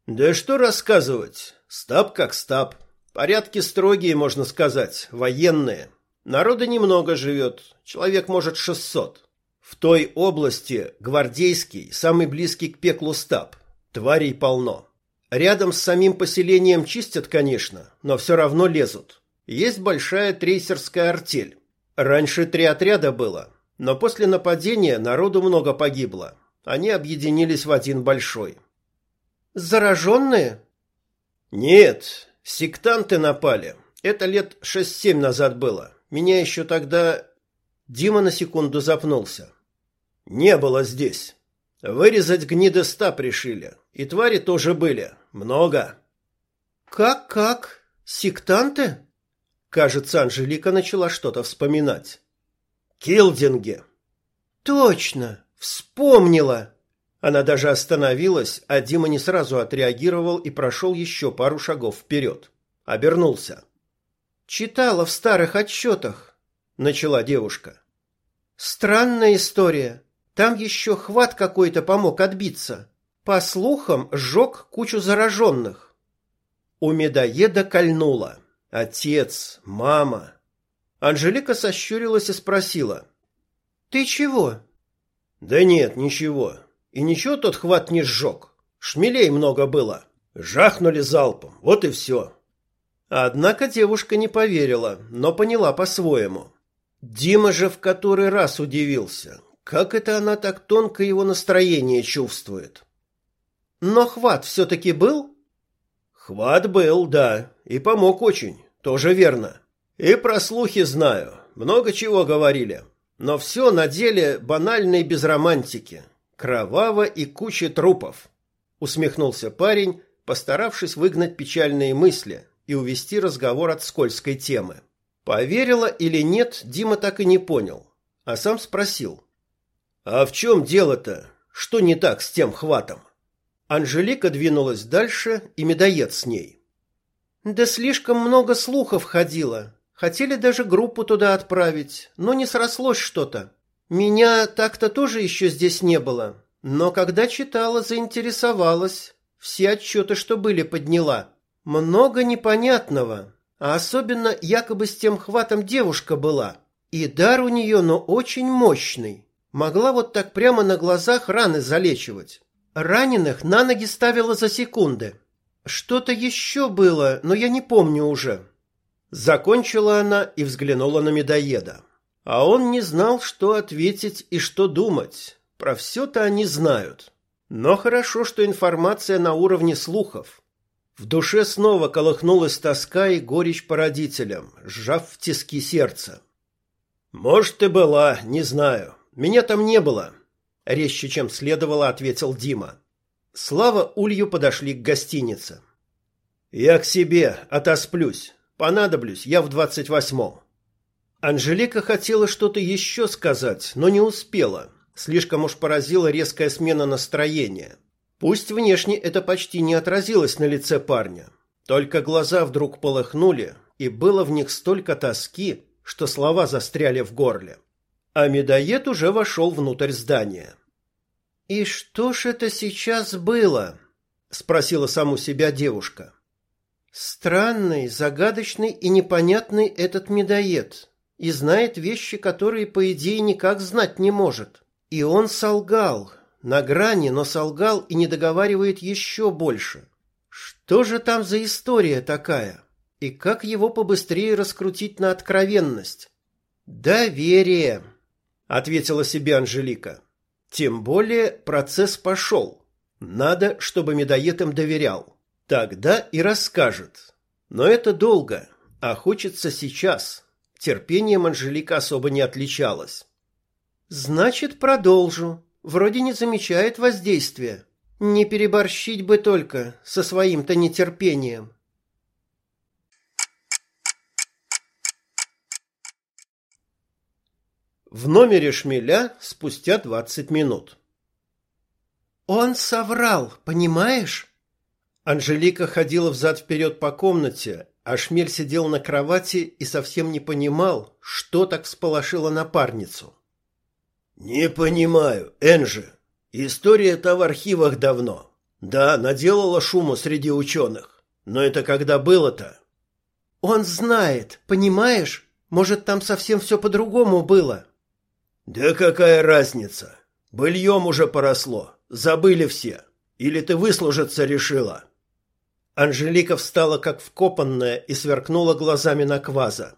Да что рассказывать? Стаб как стаб. Порядки строгие, можно сказать, военные. Народа немного живет, человек, может, шестьсот. В той области гвардейский, самый близкий к пеклу стаб. Тварей полно. Рядом с самим поселением чистят, конечно, но все равно лезут. Есть большая трейсерская артель. Раньше три отряда было, но после нападения народу много погибло. Они объединились в один большой. Зараженные? Нет, сектанты напали. Это лет шесть-семь назад было. Меня еще тогда... Дима на секунду запнулся. Не было здесь. Вырезать гниды ста пришили. И твари тоже были. Много. Как-как? Сектанты? Кажется, Анжелика начала что-то вспоминать. Килдинги. Точно, вспомнила. Она даже остановилась, а Дима не сразу отреагировал и прошел еще пару шагов вперед. Обернулся. Читала в старых отчетах, начала девушка. Странная история. Там еще хват какой-то помог отбиться. По слухам, сжег кучу зараженных. У медоеда кольнуло. Отец, мама. Анжелика сощурилась и спросила. «Ты чего?» «Да нет, ничего. И ничего тот хват не сжег. Шмелей много было. Жахнули залпом. Вот и все». Однако девушка не поверила, но поняла по-своему. Дима же в который раз удивился. Как это она так тонко его настроение чувствует? Но хват все-таки был? Хват был, да, и помог очень, тоже верно. И про слухи знаю, много чего говорили. Но все на деле банально и без романтики. Кроваво и куча трупов. Усмехнулся парень, постаравшись выгнать печальные мысли и увести разговор от скользкой темы. Поверила или нет, Дима так и не понял, а сам спросил. «А в чем дело-то? Что не так с тем хватом?» Анжелика двинулась дальше, и медоед с ней. «Да слишком много слухов ходило. Хотели даже группу туда отправить, но не срослось что-то. Меня так-то тоже еще здесь не было, но когда читала, заинтересовалась. Все отчеты, что были, подняла. Много непонятного, а особенно якобы с тем хватом девушка была. И дар у нее, но очень мощный. Могла вот так прямо на глазах раны залечивать. Раненых на ноги ставила за секунды. Что-то еще было, но я не помню уже. Закончила она и взглянула на медоеда. А он не знал, что ответить и что думать. Про все-то они знают. Но хорошо, что информация на уровне слухов. В душе снова колыхнулась тоска и горечь по родителям, сжав в тиски сердце. «Может, и была, не знаю. Меня там не было», — резче, чем следовало, ответил Дима. Слава Улью подошли к гостинице. «Я к себе, отосплюсь. Понадоблюсь, я в двадцать восьмом». Анжелика хотела что-то еще сказать, но не успела. Слишком уж поразила резкая смена настроения. Пусть внешне это почти не отразилось на лице парня, только глаза вдруг полыхнули, и было в них столько тоски, что слова застряли в горле. А медоед уже вошел внутрь здания. «И что ж это сейчас было?» — спросила саму себя девушка. «Странный, загадочный и непонятный этот медоед, и знает вещи, которые, по идее, никак знать не может. И он солгал, на грани, но солгал и не договаривает еще больше. Что же там за история такая? И как его побыстрее раскрутить на откровенность? Доверие, ответила себе Анжелика. Тем более процесс пошел. Надо, чтобы медоед им доверял. Тогда и расскажет. Но это долго, а хочется сейчас. Терпением Анжелика особо не отличалась. Значит, продолжу, Вроде не замечает воздействия. Не переборщить бы только со своим-то нетерпением. В номере шмеля спустя двадцать минут. Он соврал, понимаешь? Анжелика ходила взад-вперед по комнате, а шмель сидел на кровати и совсем не понимал, что так всполошило напарницу. «Не понимаю, Энжи. История-то в архивах давно. Да, наделала шума среди ученых. Но это когда было-то?» «Он знает, понимаешь? Может, там совсем все по-другому было?» «Да какая разница? Быльем уже поросло. Забыли все. Или ты выслужиться решила?» Анжелика встала как вкопанная и сверкнула глазами на Кваза.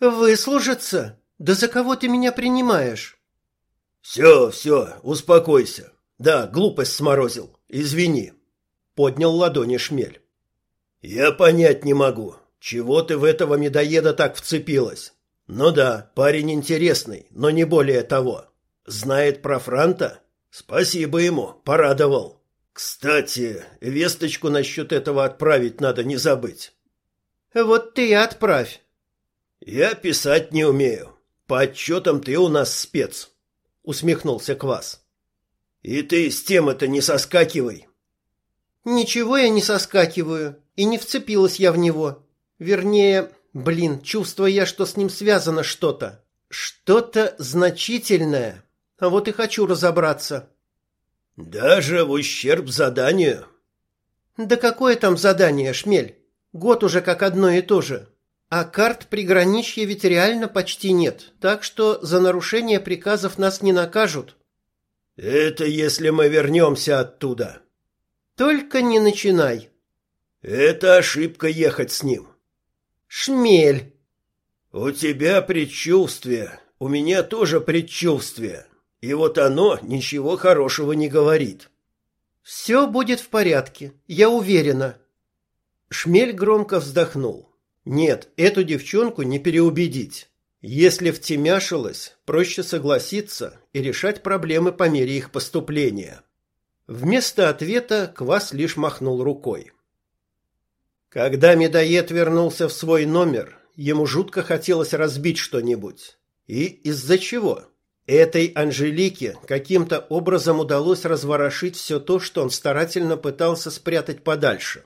«Выслужиться? Да за кого ты меня принимаешь?» «Все, все, успокойся. Да, глупость сморозил. Извини». Поднял ладони шмель. «Я понять не могу. Чего ты в этого медоеда так вцепилась? Ну да, парень интересный, но не более того. Знает про Франта? Спасибо ему, порадовал. Кстати, весточку насчет этого отправить надо не забыть. Вот ты и отправь. Я писать не умею. По отчетам ты у нас спец, усмехнулся Квас. И ты с тем это не соскакивай. Ничего я не соскакиваю, и не вцепилась я в него. Вернее, блин, чувствую я, что с ним связано что-то. Что-то значительное. А вот и хочу разобраться. Даже в ущерб заданию. Да какое там задание, шмель? Год уже как одно и то же. А карт приграничья ведь реально почти нет, так что за нарушение приказов нас не накажут. Это если мы вернемся оттуда. Только не начинай. Это ошибка ехать с ним. Шмель. У тебя предчувствие, у меня тоже предчувствие. И вот оно ничего хорошего не говорит. Все будет в порядке, я уверена. Шмель громко вздохнул. Нет, эту девчонку не переубедить. Если втемяшилась, проще согласиться и решать проблемы по мере их поступления. Вместо ответа Квас лишь махнул рукой. Когда медоед вернулся в свой номер, ему жутко хотелось разбить что-нибудь. И из-за чего? Этой Анжелике каким-то образом удалось разворошить все то, что он старательно пытался спрятать подальше.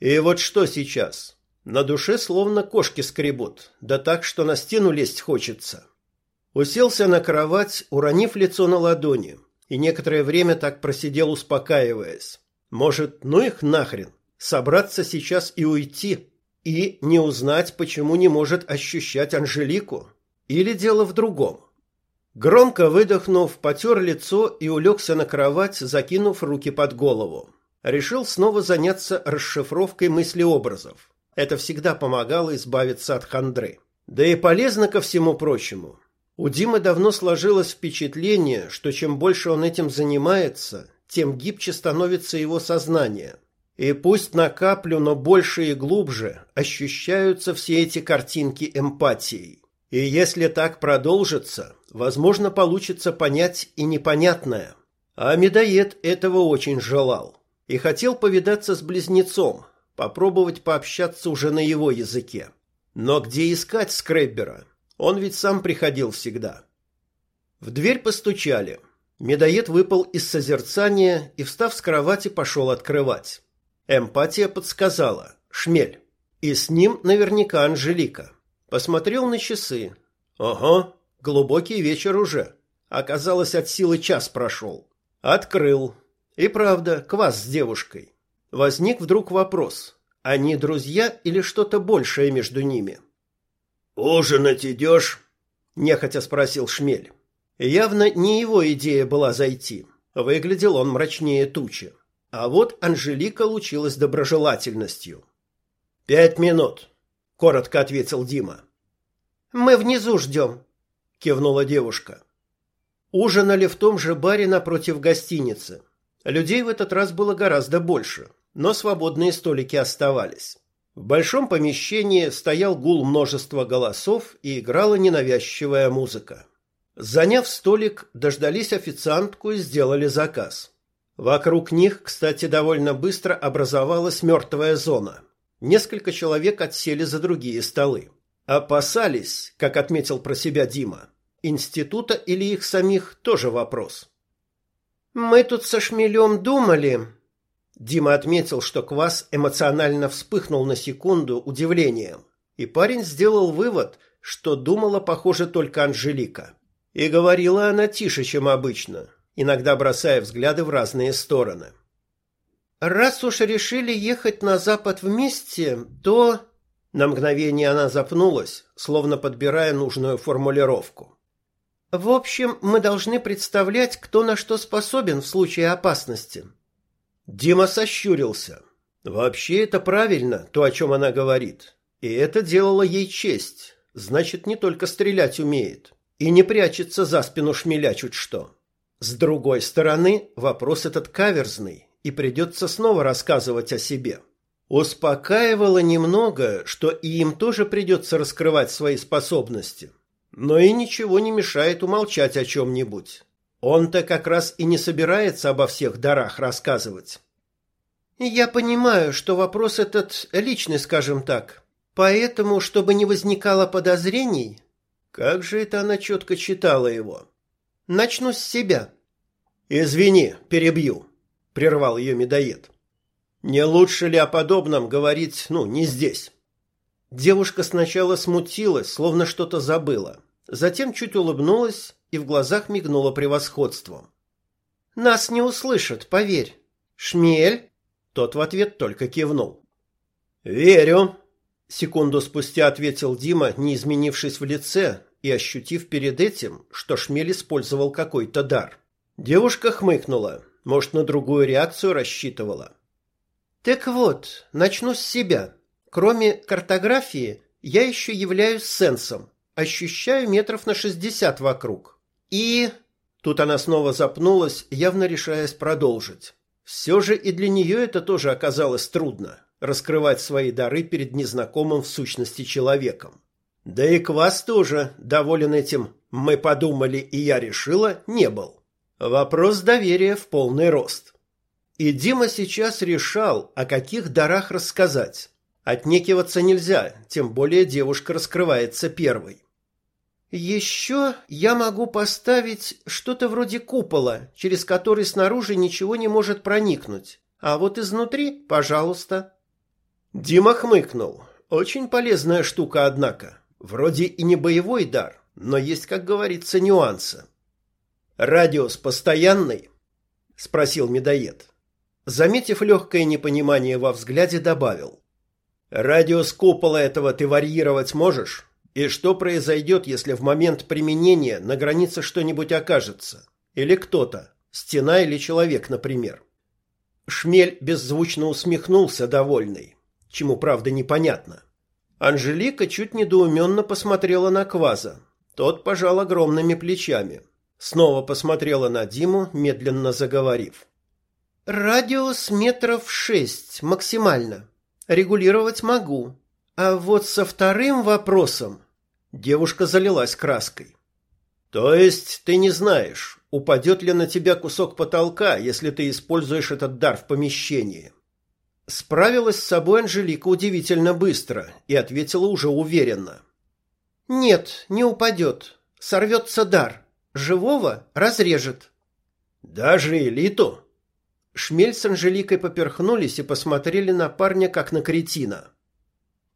И вот что сейчас? На душе словно кошки скребут, да так, что на стену лезть хочется. Уселся на кровать, уронив лицо на ладони, и некоторое время так просидел, успокаиваясь. Может, ну их нахрен, собраться сейчас и уйти, и не узнать, почему не может ощущать Анжелику? Или дело в другом? Громко выдохнув, потер лицо и улегся на кровать, закинув руки под голову. Решил снова заняться расшифровкой мыслеобразов. Это всегда помогало избавиться от хандры. Да и полезно ко всему прочему. У Димы давно сложилось впечатление, что чем больше он этим занимается, тем гибче становится его сознание. И пусть на каплю, но больше и глубже ощущаются все эти картинки эмпатией. И если так продолжится, возможно, получится понять и непонятное. А медоед этого очень желал. И хотел повидаться с близнецом, попробовать пообщаться уже на его языке. Но где искать скреббера? Он ведь сам приходил всегда. В дверь постучали. Медоед выпал из созерцания и, встав с кровати, пошел открывать. Эмпатия подсказала. Шмель. И с ним наверняка Анжелика. Посмотрел на часы. Ого, глубокий вечер уже. Оказалось, от силы час прошел. Открыл. И правда, квас с девушкой. Возник вдруг вопрос: они друзья или что-то большее между ними? Ужинать идешь? нехотя спросил Шмель. Явно не его идея была зайти. Выглядел он мрачнее тучи. А вот Анжелика лучилась доброжелательностью. «Пять минут», — коротко ответил Дима. «Мы внизу ждем», — кивнула девушка. Ужинали в том же баре напротив гостиницы. Людей в этот раз было гораздо больше но свободные столики оставались. В большом помещении стоял гул множества голосов и играла ненавязчивая музыка. Заняв столик, дождались официантку и сделали заказ. Вокруг них, кстати, довольно быстро образовалась мертвая зона. Несколько человек отсели за другие столы. Опасались, как отметил про себя Дима. Института или их самих тоже вопрос. «Мы тут со Шмелем думали», Дима отметил, что квас эмоционально вспыхнул на секунду удивлением, и парень сделал вывод, что думала, похоже, только Анжелика. И говорила она тише, чем обычно, иногда бросая взгляды в разные стороны. «Раз уж решили ехать на запад вместе, то...» На мгновение она запнулась, словно подбирая нужную формулировку. «В общем, мы должны представлять, кто на что способен в случае опасности. Дима сощурился. Вообще это правильно, то, о чем она говорит. И это делало ей честь. Значит, не только стрелять умеет. И не прячется за спину шмеля чуть что. С другой стороны, вопрос этот каверзный, и придется снова рассказывать о себе. Успокаивало немного, что и им тоже придется раскрывать свои способности. Но и ничего не мешает умолчать о чем-нибудь. Он-то как раз и не собирается обо всех дарах рассказывать. Я понимаю, что вопрос этот личный, скажем так. Поэтому, чтобы не возникало подозрений, как же это она четко читала его? Начну с себя. Извини, перебью, прервал ее медоед. Не лучше ли о подобном говорить, ну, не здесь? Девушка сначала смутилась, словно что-то забыла. Затем чуть улыбнулась и в глазах мигнуло превосходством. Нас не услышат, поверь. Шмель? Тот в ответ только кивнул. Верю, секунду спустя ответил Дима, не изменившись в лице и ощутив перед этим, что Шмель использовал какой-то дар. Девушка хмыкнула, может, на другую реакцию рассчитывала. Так вот, начну с себя. Кроме картографии, я еще являюсь сенсом. Ощущаю метров на шестьдесят вокруг. И тут она снова запнулась, явно решаясь продолжить. Все же и для нее это тоже оказалось трудно раскрывать свои дары перед незнакомым в сущности человеком. Да и Квас тоже доволен этим «мы подумали, и я решила» не был. Вопрос доверия в полный рост. И Дима сейчас решал, о каких дарах рассказать. Отнекиваться нельзя, тем более девушка раскрывается первой. Еще я могу поставить что-то вроде купола, через который снаружи ничего не может проникнуть. А вот изнутри, пожалуйста. Дима хмыкнул. Очень полезная штука, однако. Вроде и не боевой дар, но есть, как говорится, нюансы. Радиус постоянный? спросил медоед. Заметив легкое непонимание во взгляде, добавил: Радиус купола этого ты варьировать можешь? И что произойдет, если в момент применения на границе что-нибудь окажется? Или кто-то? Стена или человек, например? Шмель беззвучно усмехнулся, довольный. Чему, правда, непонятно. Анжелика чуть недоуменно посмотрела на Кваза. Тот пожал огромными плечами. Снова посмотрела на Диму, медленно заговорив. «Радиус метров шесть максимально. Регулировать могу. А вот со вторым вопросом девушка залилась краской. То есть ты не знаешь, упадет ли на тебя кусок потолка, если ты используешь этот дар в помещении? Справилась с собой Анжелика удивительно быстро и ответила уже уверенно. Нет, не упадет. Сорвется дар. Живого разрежет. Даже элиту? Шмель с Анжеликой поперхнулись и посмотрели на парня как на кретина.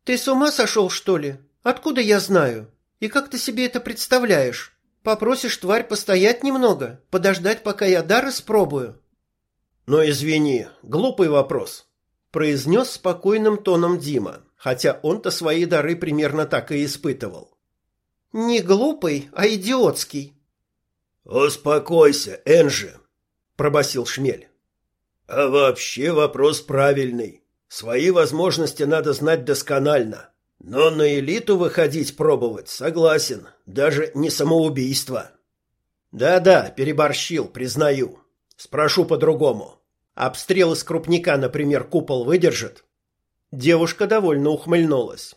Ты с ума сошел, что ли? Откуда я знаю? И как ты себе это представляешь? Попросишь тварь постоять немного, подождать, пока я дар испробую? Но «Ну, извини, глупый вопрос, произнес спокойным тоном Дима, хотя он-то свои дары примерно так и испытывал. Не глупый, а идиотский. Успокойся, Энжи, пробасил Шмель. А вообще вопрос правильный. Свои возможности надо знать досконально. Но на элиту выходить пробовать согласен, даже не самоубийство. Да-да, переборщил, признаю. Спрошу по-другому. Обстрел из крупника, например, купол выдержит? Девушка довольно ухмыльнулась.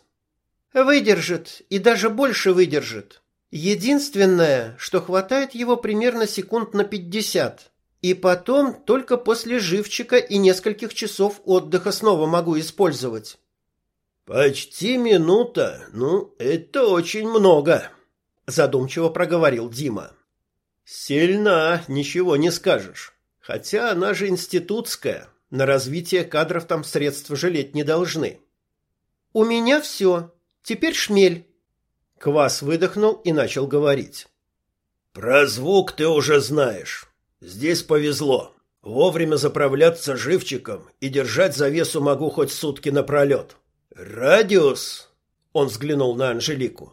Выдержит, и даже больше выдержит. Единственное, что хватает его примерно секунд на пятьдесят. И потом только после живчика и нескольких часов отдыха снова могу использовать. Почти минута. Ну, это очень много, задумчиво проговорил Дима. Сильно, ничего не скажешь. Хотя она же институтская, на развитие кадров там средств жалеть не должны. У меня все. Теперь шмель. Квас выдохнул и начал говорить. Про звук ты уже знаешь. Здесь повезло. Вовремя заправляться живчиком и держать завесу могу хоть сутки напролет. Радиус, он взглянул на Анжелику.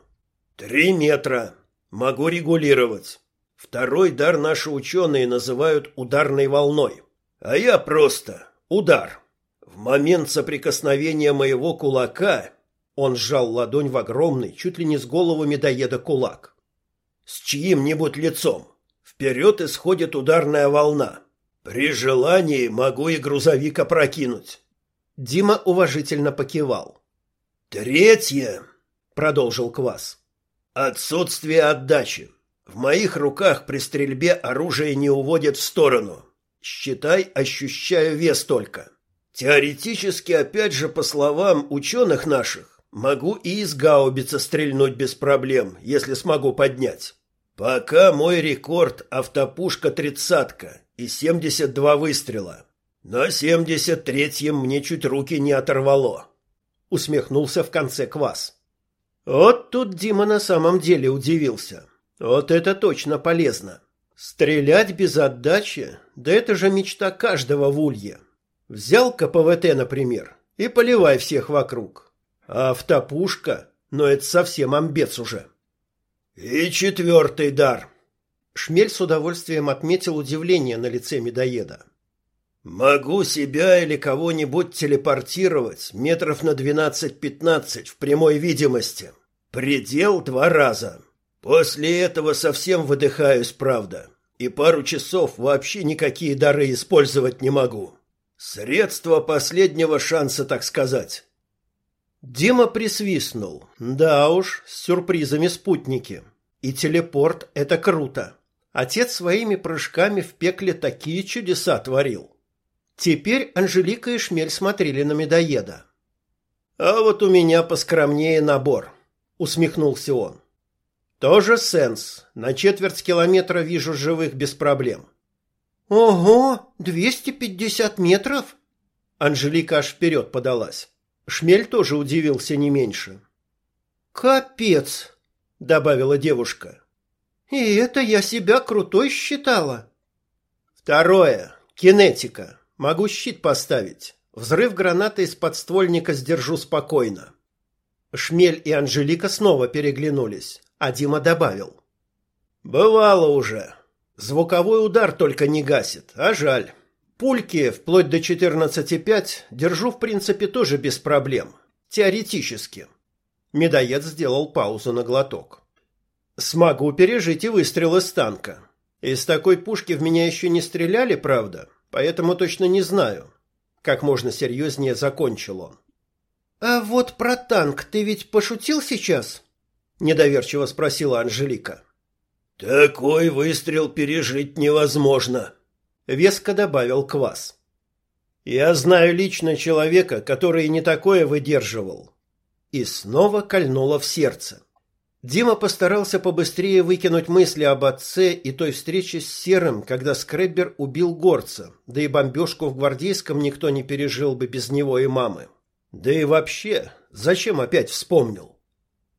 Три метра. Могу регулировать. Второй дар наши ученые называют ударной волной, а я просто удар. В момент соприкосновения моего кулака он сжал ладонь в огромный, чуть ли не с голову медоеда кулак. С чьим-нибудь лицом Вперед исходит ударная волна. При желании могу и грузовик опрокинуть. Дима уважительно покивал. Третье, продолжил Квас. Отсутствие отдачи. В моих руках при стрельбе оружие не уводит в сторону. Считай, ощущаю вес только. Теоретически, опять же, по словам ученых наших, могу и из гаубицы стрельнуть без проблем, если смогу поднять. Пока мой рекорд автопушка тридцатка и 72 выстрела. На 73-м мне чуть руки не оторвало. Усмехнулся в конце квас. Вот тут Дима на самом деле удивился. Вот это точно полезно. Стрелять без отдачи, да это же мечта каждого в улье. Взял КПВТ, например, и поливай всех вокруг. Автопушка, но это совсем амбец уже. И четвертый дар. Шмель с удовольствием отметил удивление на лице медоеда. Могу себя или кого-нибудь телепортировать метров на 12-15 в прямой видимости. Предел два раза. После этого совсем выдыхаюсь, правда. И пару часов вообще никакие дары использовать не могу. Средство последнего шанса, так сказать. Дима присвистнул. Да уж, с сюрпризами спутники. И телепорт — это круто. Отец своими прыжками в пекле такие чудеса творил. Теперь Анжелика и Шмель смотрели на медоеда. «А вот у меня поскромнее набор», — усмехнулся он. «Тоже сенс. На четверть километра вижу живых без проблем». «Ого, двести пятьдесят метров?» Анжелика аж вперед подалась. Шмель тоже удивился не меньше. «Капец!» — добавила девушка. «И это я себя крутой считала». «Второе. Кинетика. Могу щит поставить. Взрыв гранаты из подствольника сдержу спокойно. Шмель и Анжелика снова переглянулись, а Дима добавил. Бывало уже. Звуковой удар только не гасит, а жаль. Пульки вплоть до 14,5 держу в принципе тоже без проблем. Теоретически. Медоед сделал паузу на глоток. Смогу пережить и выстрел из танка. Из такой пушки в меня еще не стреляли, правда? поэтому точно не знаю. Как можно серьезнее закончил он. А вот про танк ты ведь пошутил сейчас? недоверчиво спросила Анжелика. Такой выстрел пережить невозможно, веско добавил Квас. Я знаю лично человека, который не такое выдерживал. И снова кольнуло в сердце. Дима постарался побыстрее выкинуть мысли об отце и той встрече с Серым, когда Скреббер убил горца, да и бомбежку в Гвардейском никто не пережил бы без него и мамы. Да и вообще, зачем опять вспомнил?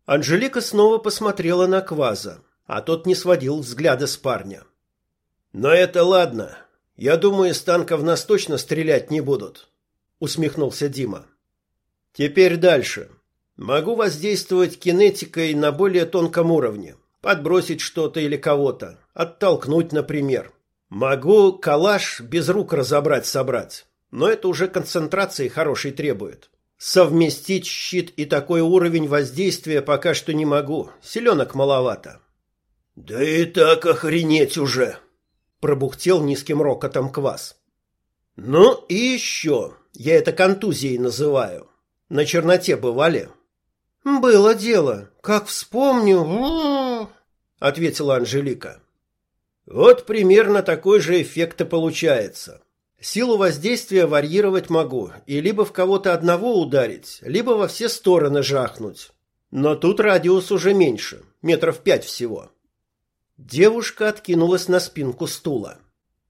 Анжелика снова посмотрела на Кваза, а тот не сводил взгляда с парня. «Но это ладно. Я думаю, из танков нас точно стрелять не будут», — усмехнулся Дима. «Теперь дальше. Могу воздействовать кинетикой на более тонком уровне, подбросить что-то или кого-то, оттолкнуть, например. Могу калаш без рук разобрать-собрать, но это уже концентрации хорошей требует. Совместить щит и такой уровень воздействия пока что не могу, селенок маловато. Да и так охренеть уже, пробухтел низким рокотом квас. Ну и еще, я это контузией называю. На черноте бывали? «Было дело. Как вспомню...» — ответила Анжелика. «Вот примерно такой же эффект и получается. Силу воздействия варьировать могу, и либо в кого-то одного ударить, либо во все стороны жахнуть. Но тут радиус уже меньше, метров пять всего». Девушка откинулась на спинку стула.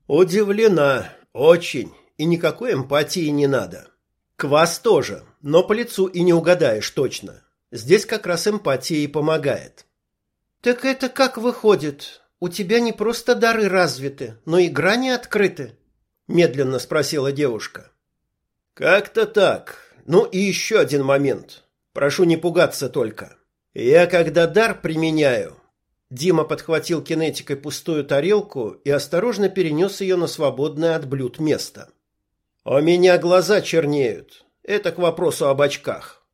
Удивлена, очень, и никакой эмпатии не надо. Квас тоже, но по лицу и не угадаешь точно. Здесь как раз эмпатия и помогает. Так это как выходит? У тебя не просто дары развиты, но и грани открыты? медленно спросила девушка. Как-то так. Ну и еще один момент. Прошу не пугаться только. Я когда дар применяю, Дима подхватил кинетикой пустую тарелку и осторожно перенес ее на свободное от блюд место. У меня глаза чернеют. Это к вопросу об очках.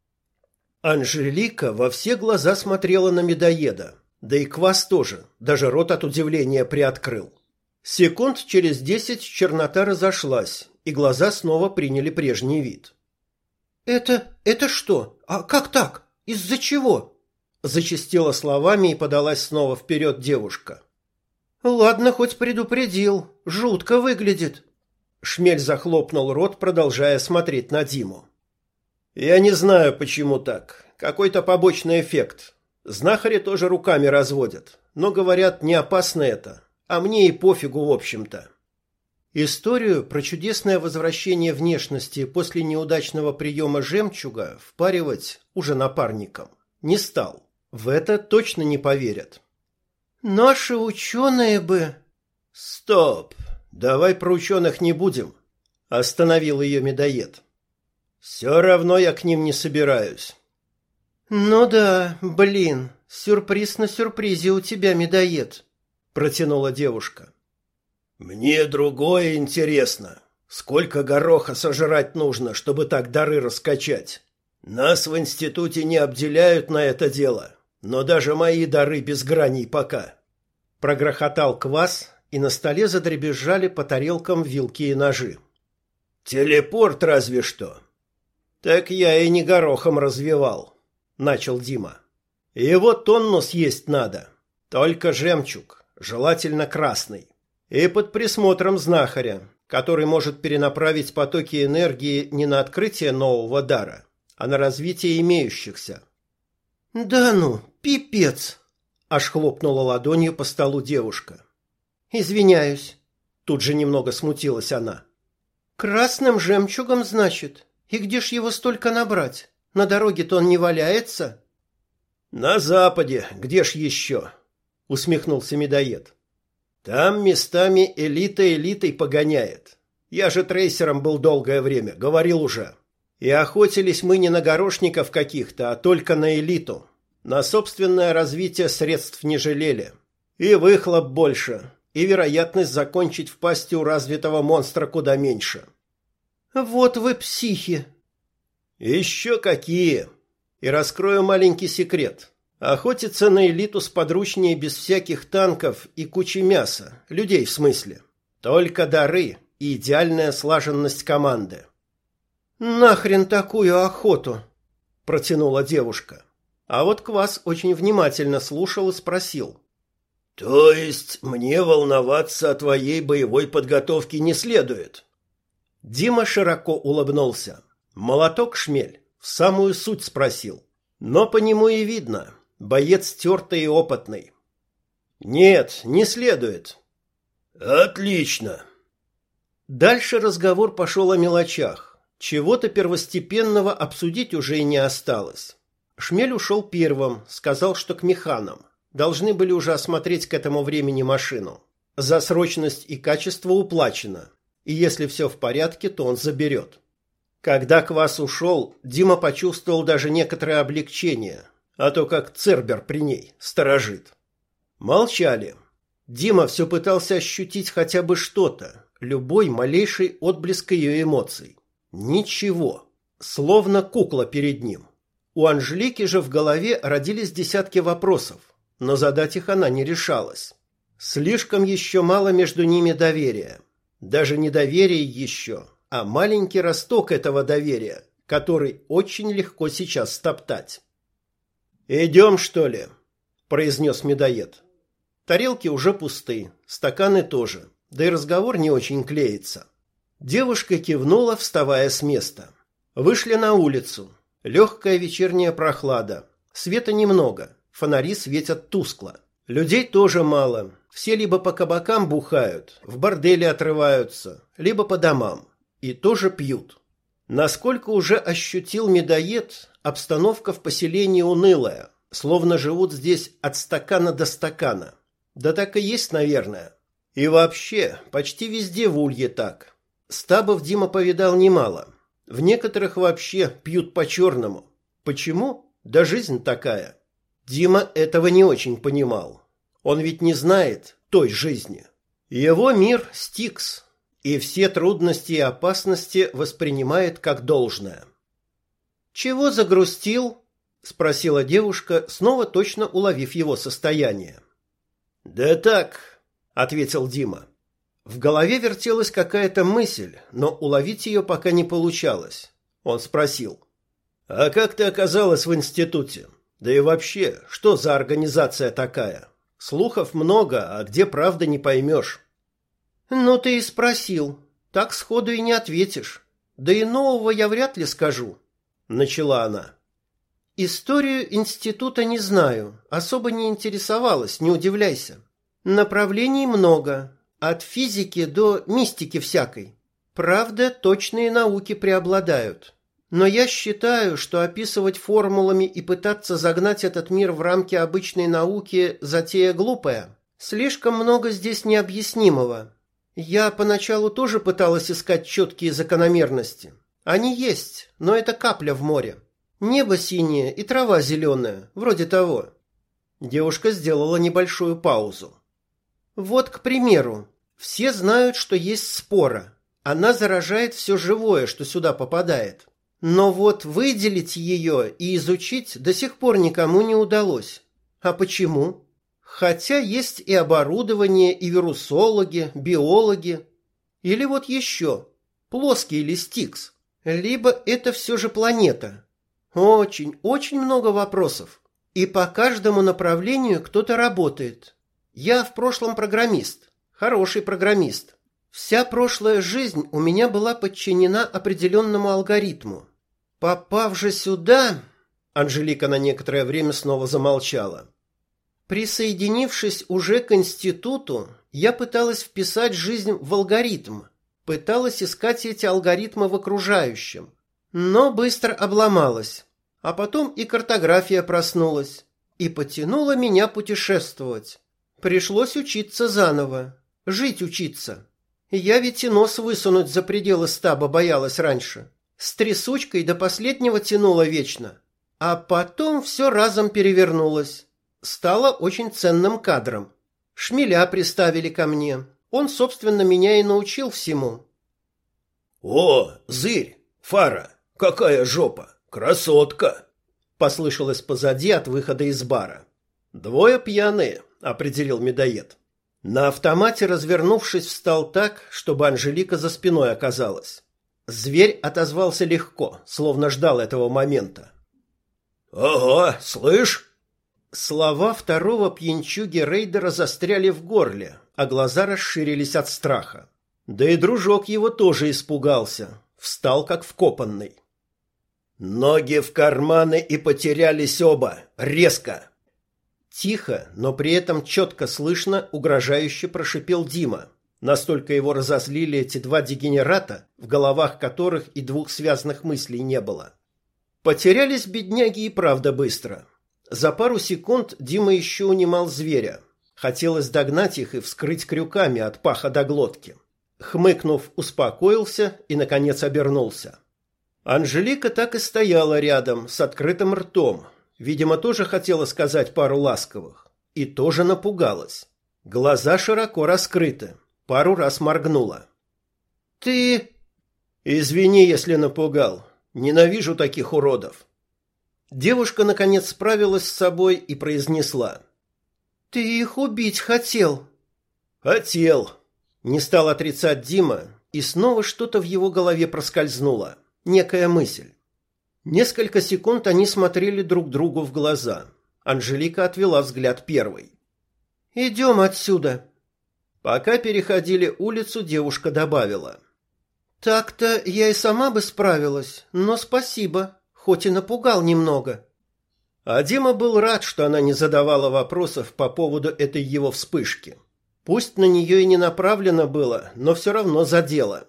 Анжелика во все глаза смотрела на медоеда, да и Квас тоже, даже рот от удивления приоткрыл. Секунд через десять чернота разошлась, и глаза снова приняли прежний вид. Это... это что? А как так? Из-за чего? Зачастила словами и подалась снова вперед девушка. Ладно, хоть предупредил. Жутко выглядит. Шмель захлопнул рот, продолжая смотреть на Диму. Я не знаю, почему так. Какой-то побочный эффект. Знахари тоже руками разводят, но говорят, не опасно это. А мне и пофигу, в общем-то. Историю про чудесное возвращение внешности после неудачного приема жемчуга впаривать уже напарником не стал. В это точно не поверят. Наши ученые бы... Стоп! Давай про ученых не будем. Остановил ее медоед. Все равно я к ним не собираюсь. Ну да, блин, сюрприз на сюрпризе у тебя, медоед, протянула девушка. Мне другое интересно. Сколько гороха сожрать нужно, чтобы так дары раскачать? Нас в институте не обделяют на это дело, но даже мои дары без граней пока. Прогрохотал квас, и на столе задребезжали по тарелкам вилки и ножи. Телепорт разве что. Так я и не горохом развивал, начал Дима. Его тонну съесть надо, только жемчуг, желательно красный и под присмотром знахаря, который может перенаправить потоки энергии не на открытие нового дара, а на развитие имеющихся. Да ну, пипец, аж хлопнула ладонью по столу девушка. Извиняюсь, тут же немного смутилась она. Красным жемчугом, значит? И где ж его столько набрать? На дороге-то он не валяется. На западе, где ж еще? усмехнулся медоед. Там местами элита элитой погоняет. Я же трейсером был долгое время, говорил уже. И охотились мы не на горошников каких-то, а только на элиту. На собственное развитие средств не жалели. И выхлоп больше, и вероятность закончить в пасти у развитого монстра куда меньше. Вот вы психи. Еще какие. И раскрою маленький секрет. Охотиться на элиту сподручнее без всяких танков и кучи мяса, людей в смысле. Только дары и идеальная слаженность команды. Нахрен такую охоту, протянула девушка. А вот Квас очень внимательно слушал и спросил: "То есть мне волноваться о твоей боевой подготовке не следует?" Дима широко улыбнулся. Молоток шмель в самую суть спросил. Но по нему и видно, Боец тертый и опытный. Нет, не следует. Отлично. Дальше разговор пошел о мелочах. Чего-то первостепенного обсудить уже и не осталось. Шмель ушел первым, сказал, что к механам. Должны были уже осмотреть к этому времени машину. За срочность и качество уплачено. И если все в порядке, то он заберет. Когда Квас ушел, Дима почувствовал даже некоторое облегчение а то как Цербер при ней сторожит. Молчали. Дима все пытался ощутить хотя бы что-то, любой малейший отблеск ее эмоций. Ничего. Словно кукла перед ним. У Анжелики же в голове родились десятки вопросов, но задать их она не решалась. Слишком еще мало между ними доверия. Даже не доверие еще, а маленький росток этого доверия, который очень легко сейчас стоптать. «Идем, что ли?» – произнес медоед. Тарелки уже пусты, стаканы тоже, да и разговор не очень клеится. Девушка кивнула, вставая с места. Вышли на улицу. Легкая вечерняя прохлада. Света немного, фонари светят тускло. Людей тоже мало, все либо по кабакам бухают, в борделе отрываются, либо по домам. И тоже пьют. Насколько уже ощутил медоед, обстановка в поселении унылая, словно живут здесь от стакана до стакана. Да так и есть, наверное. И вообще, почти везде в Улье так. Стабов Дима повидал немало. В некоторых вообще пьют по-черному. Почему? Да жизнь такая. Дима этого не очень понимал. Он ведь не знает той жизни. Его мир – Стикс, и все трудности и опасности воспринимает как должное. «Чего загрустил?» – спросила девушка, снова точно уловив его состояние. «Да так», – ответил Дима. В голове вертелась какая-то мысль, но уловить ее пока не получалось. Он спросил. А как ты оказалась в институте? Да и вообще, что за организация такая? Слухов много, а где правда не поймешь. Ну ты и спросил. Так сходу и не ответишь. Да и нового я вряд ли скажу, начала она. Историю института не знаю, особо не интересовалась, не удивляйся. Направлений много, от физики до мистики всякой. Правда, точные науки преобладают. Но я считаю, что описывать формулами и пытаться загнать этот мир в рамки обычной науки затея глупая. Слишком много здесь необъяснимого. Я поначалу тоже пыталась искать четкие закономерности. Они есть, но это капля в море. Небо синее и трава зеленая, вроде того. Девушка сделала небольшую паузу. Вот, к примеру, все знают, что есть спора. Она заражает все живое, что сюда попадает. Но вот выделить ее и изучить до сих пор никому не удалось. А почему? Хотя есть и оборудование, и вирусологи, биологи. Или вот еще, плоский или стикс. Либо это все же планета. Очень, очень много вопросов. И по каждому направлению кто-то работает. Я в прошлом программист, хороший программист. Вся прошлая жизнь у меня была подчинена определенному алгоритму. Попав же сюда, Анжелика на некоторое время снова замолчала. Присоединившись уже к институту, я пыталась вписать жизнь в алгоритм, пыталась искать эти алгоритмы в окружающем, но быстро обломалась. А потом и картография проснулась и потянула меня путешествовать. Пришлось учиться заново, жить учиться. Я ведь и нос высунуть за пределы стаба боялась раньше. С трясучкой до последнего тянула вечно. А потом все разом перевернулось. Стало очень ценным кадром. Шмеля приставили ко мне. Он, собственно, меня и научил всему. «О, зырь! Фара! Какая жопа! Красотка!» Послышалось позади от выхода из бара. «Двое пьяные», — определил медоед. На автомате, развернувшись, встал так, чтобы Анжелика за спиной оказалась. Зверь отозвался легко, словно ждал этого момента. «Ого, слышь!» Слова второго пьянчуги рейдера застряли в горле, а глаза расширились от страха. Да и дружок его тоже испугался, встал как вкопанный. «Ноги в карманы и потерялись оба! Резко!» Тихо, но при этом четко слышно, угрожающе прошипел Дима. Настолько его разозлили эти два дегенерата, в головах которых и двух связанных мыслей не было. Потерялись бедняги и правда быстро. За пару секунд Дима еще унимал зверя. Хотелось догнать их и вскрыть крюками от паха до глотки. Хмыкнув, успокоился и, наконец, обернулся. Анжелика так и стояла рядом, с открытым ртом, Видимо, тоже хотела сказать пару ласковых. И тоже напугалась. Глаза широко раскрыты. Пару раз моргнула. «Ты...» «Извини, если напугал. Ненавижу таких уродов». Девушка, наконец, справилась с собой и произнесла. «Ты их убить хотел». «Хотел». Не стал отрицать Дима, и снова что-то в его голове проскользнуло. Некая мысль. Несколько секунд они смотрели друг другу в глаза. Анжелика отвела взгляд первой. «Идем отсюда». Пока переходили улицу, девушка добавила. «Так-то я и сама бы справилась, но спасибо, хоть и напугал немного». А Дима был рад, что она не задавала вопросов по поводу этой его вспышки. Пусть на нее и не направлено было, но все равно задело.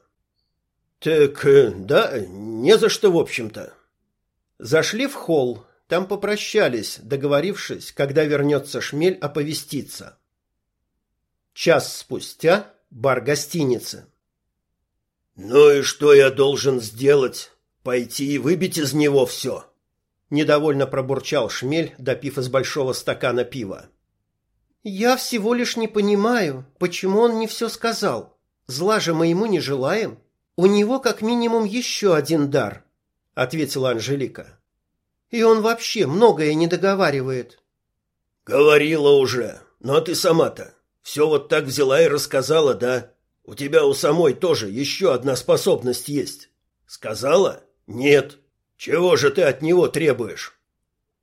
«Так, э, да, не за что, в общем-то», Зашли в холл, там попрощались, договорившись, когда вернется шмель оповеститься. Час спустя бар гостиницы. «Ну и что я должен сделать? Пойти и выбить из него все?» Недовольно пробурчал шмель, допив из большого стакана пива. «Я всего лишь не понимаю, почему он не все сказал. Зла же мы ему не желаем. У него как минимум еще один дар ответила Анжелика. И он вообще многое не договаривает. Говорила уже, но ты сама-то все вот так взяла и рассказала, да? У тебя у самой тоже еще одна способность есть. Сказала? Нет. Чего же ты от него требуешь?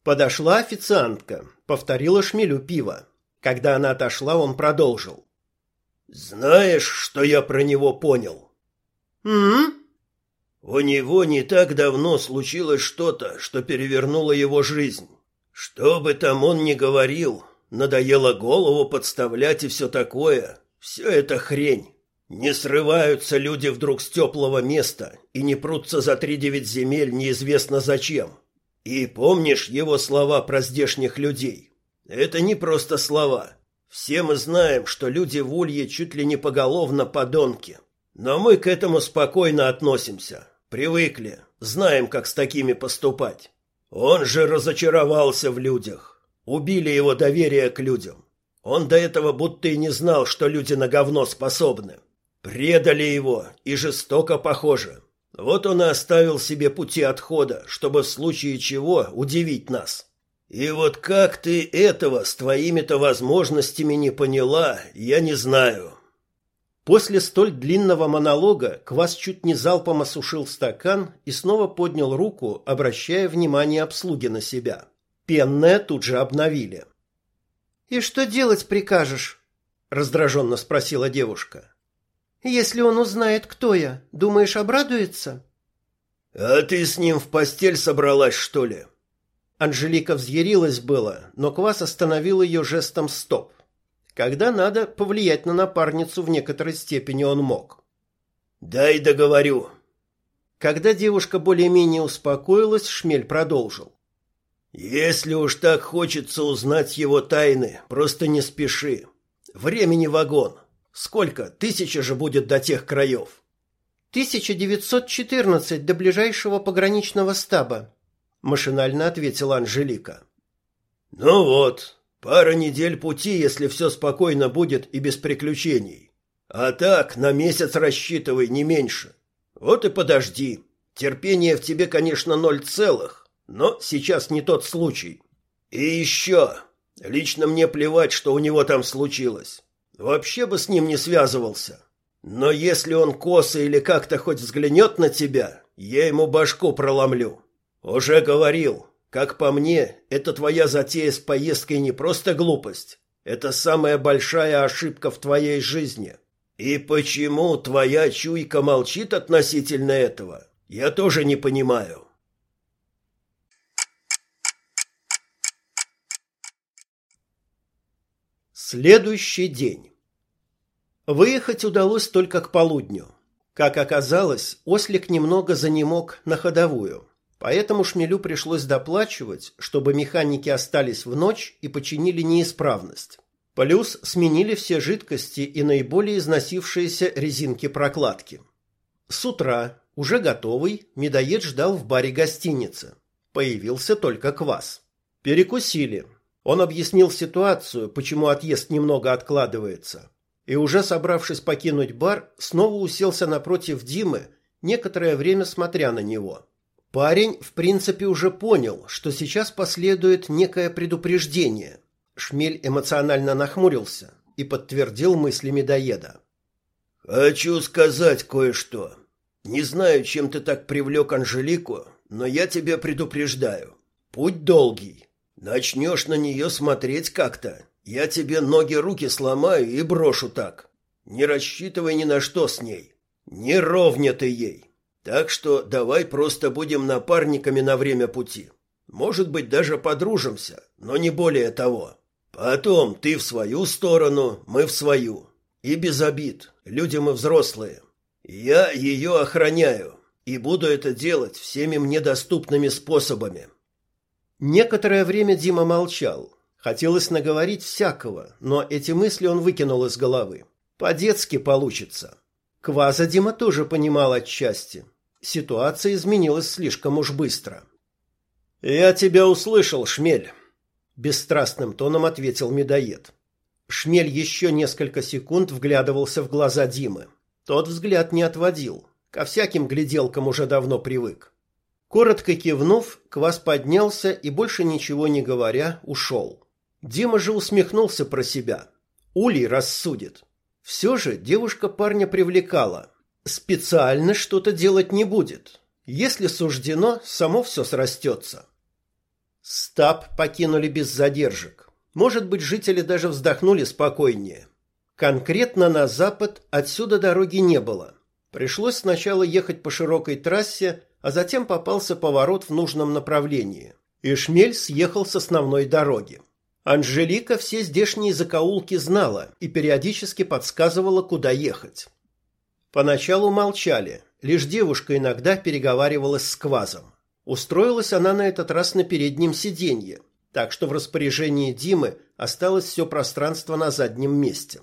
Подошла официантка, повторила шмелю пиво. Когда она отошла, он продолжил. Знаешь, что я про него понял? М? У него не так давно случилось что-то, что перевернуло его жизнь. Что бы там он ни говорил, надоело голову подставлять и все такое. Все это хрень. Не срываются люди вдруг с теплого места и не прутся за три девять земель неизвестно зачем. И помнишь его слова про здешних людей? Это не просто слова. Все мы знаем, что люди в Улье чуть ли не поголовно подонки. Но мы к этому спокойно относимся. Привыкли, знаем, как с такими поступать. Он же разочаровался в людях. Убили его доверие к людям. Он до этого будто и не знал, что люди на говно способны. Предали его, и жестоко похоже. Вот он и оставил себе пути отхода, чтобы в случае чего удивить нас. И вот как ты этого с твоими-то возможностями не поняла, я не знаю. После столь длинного монолога Квас чуть не залпом осушил стакан и снова поднял руку, обращая внимание обслуги на себя. Пенное тут же обновили. «И что делать прикажешь?» – раздраженно спросила девушка. «Если он узнает, кто я, думаешь, обрадуется?» «А ты с ним в постель собралась, что ли?» Анжелика взъярилась было, но Квас остановил ее жестом «стоп». Когда надо повлиять на напарницу в некоторой степени он мог. «Дай договорю». Когда девушка более-менее успокоилась, Шмель продолжил. «Если уж так хочется узнать его тайны, просто не спеши. Времени вагон. Сколько? Тысяча же будет до тех краев». «1914 до ближайшего пограничного стаба», — машинально ответила Анжелика. «Ну вот, Пара недель пути, если все спокойно будет и без приключений. А так, на месяц рассчитывай, не меньше. Вот и подожди. Терпение в тебе, конечно, ноль целых, но сейчас не тот случай. И еще. Лично мне плевать, что у него там случилось. Вообще бы с ним не связывался. Но если он косо или как-то хоть взглянет на тебя, я ему башку проломлю. Уже говорил, как по мне, это твоя затея с поездкой не просто глупость. Это самая большая ошибка в твоей жизни. И почему твоя чуйка молчит относительно этого, я тоже не понимаю. Следующий день. Выехать удалось только к полудню. Как оказалось, ослик немного занемог на ходовую. Поэтому Шмелю пришлось доплачивать, чтобы механики остались в ночь и починили неисправность. Плюс сменили все жидкости и наиболее износившиеся резинки-прокладки. С утра, уже готовый, медоед ждал в баре гостиницы. Появился только квас. Перекусили. Он объяснил ситуацию, почему отъезд немного откладывается. И уже собравшись покинуть бар, снова уселся напротив Димы, некоторое время смотря на него. Парень, в принципе, уже понял, что сейчас последует некое предупреждение. Шмель эмоционально нахмурился и подтвердил мысли медоеда. «Хочу сказать кое-что. Не знаю, чем ты так привлек Анжелику, но я тебя предупреждаю. Путь долгий. Начнешь на нее смотреть как-то, я тебе ноги-руки сломаю и брошу так. Не рассчитывай ни на что с ней. Не ровня ты ей. Так что давай просто будем напарниками на время пути. Может быть, даже подружимся, но не более того. Потом ты в свою сторону, мы в свою. И без обид. Люди мы взрослые. Я ее охраняю и буду это делать всеми мне доступными способами. Некоторое время Дима молчал. Хотелось наговорить всякого, но эти мысли он выкинул из головы. По-детски получится. Кваза Дима тоже понимал отчасти. Ситуация изменилась слишком уж быстро. «Я тебя услышал, Шмель», – бесстрастным тоном ответил медоед. Шмель еще несколько секунд вглядывался в глаза Димы. Тот взгляд не отводил. Ко всяким гляделкам уже давно привык. Коротко кивнув, Квас поднялся и, больше ничего не говоря, ушел. Дима же усмехнулся про себя. Улей рассудит. Все же девушка парня привлекала. Специально что-то делать не будет. Если суждено, само все срастется. Стаб покинули без задержек. Может быть, жители даже вздохнули спокойнее. Конкретно на запад отсюда дороги не было. Пришлось сначала ехать по широкой трассе, а затем попался поворот в нужном направлении. И Шмель съехал с основной дороги. Анжелика все здешние закоулки знала и периодически подсказывала, куда ехать. Поначалу молчали, лишь девушка иногда переговаривалась с Квазом. Устроилась она на этот раз на переднем сиденье, так что в распоряжении Димы осталось все пространство на заднем месте.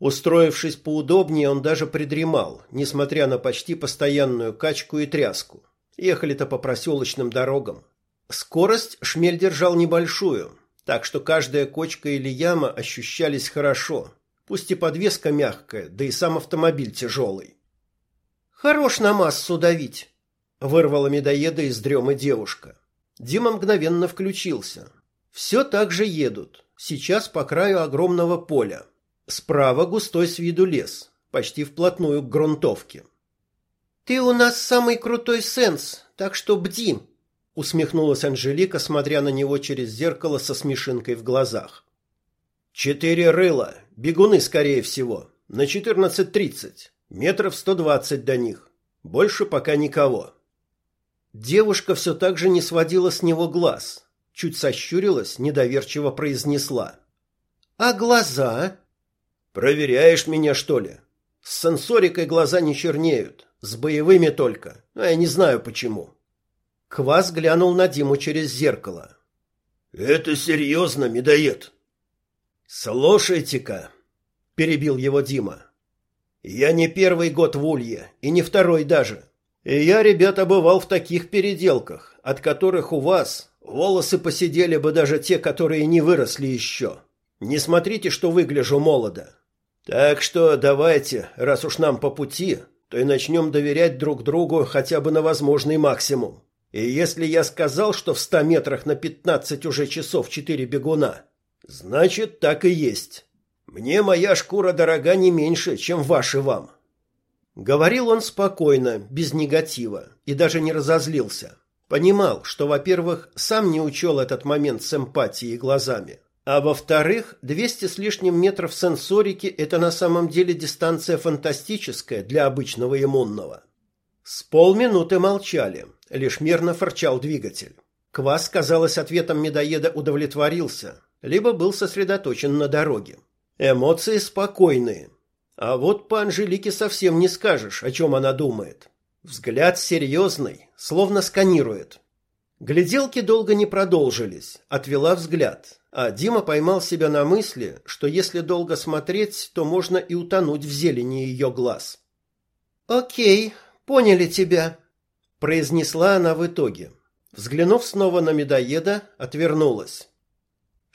Устроившись поудобнее, он даже придремал, несмотря на почти постоянную качку и тряску. Ехали-то по проселочным дорогам. Скорость шмель держал небольшую, так что каждая кочка или яма ощущались хорошо, пусть и подвеска мягкая, да и сам автомобиль тяжелый. «Хорош на массу давить», — вырвала медоеда из дремы девушка. Дима мгновенно включился. Все так же едут, сейчас по краю огромного поля. Справа густой с виду лес, почти вплотную к грунтовке. «Ты у нас самый крутой сенс, так что бди!» усмехнулась Анжелика, смотря на него через зеркало со смешинкой в глазах. «Четыре рыла, бегуны, скорее всего, на четырнадцать тридцать, метров сто двадцать до них. Больше пока никого». Девушка все так же не сводила с него глаз, чуть сощурилась, недоверчиво произнесла. «А глаза?» Проверяешь меня, что ли? С сенсорикой глаза не чернеют, с боевыми только. А я не знаю почему. Квас глянул на Диму через зеркало. Это серьезно, медоед? Слушайте-ка, перебил его Дима. Я не первый год в Улье, и не второй даже. И я, ребята, бывал в таких переделках, от которых у вас волосы посидели бы даже те, которые не выросли еще. Не смотрите, что выгляжу молодо. Так что давайте, раз уж нам по пути, то и начнем доверять друг другу хотя бы на возможный максимум. И если я сказал, что в ста метрах на пятнадцать уже часов четыре бегуна, значит, так и есть. Мне моя шкура дорога не меньше, чем ваши вам. Говорил он спокойно, без негатива, и даже не разозлился. Понимал, что, во-первых, сам не учел этот момент с эмпатией глазами, а во-вторых, 200 с лишним метров сенсорики – это на самом деле дистанция фантастическая для обычного иммунного. С полминуты молчали, лишь мерно фырчал двигатель. Квас, казалось, ответом медоеда удовлетворился, либо был сосредоточен на дороге. Эмоции спокойные. А вот по Анжелике совсем не скажешь, о чем она думает. Взгляд серьезный, словно сканирует. Гляделки долго не продолжились, отвела взгляд, а Дима поймал себя на мысли, что если долго смотреть, то можно и утонуть в зелени ее глаз. «Окей, поняли тебя», — произнесла она в итоге. Взглянув снова на медоеда, отвернулась.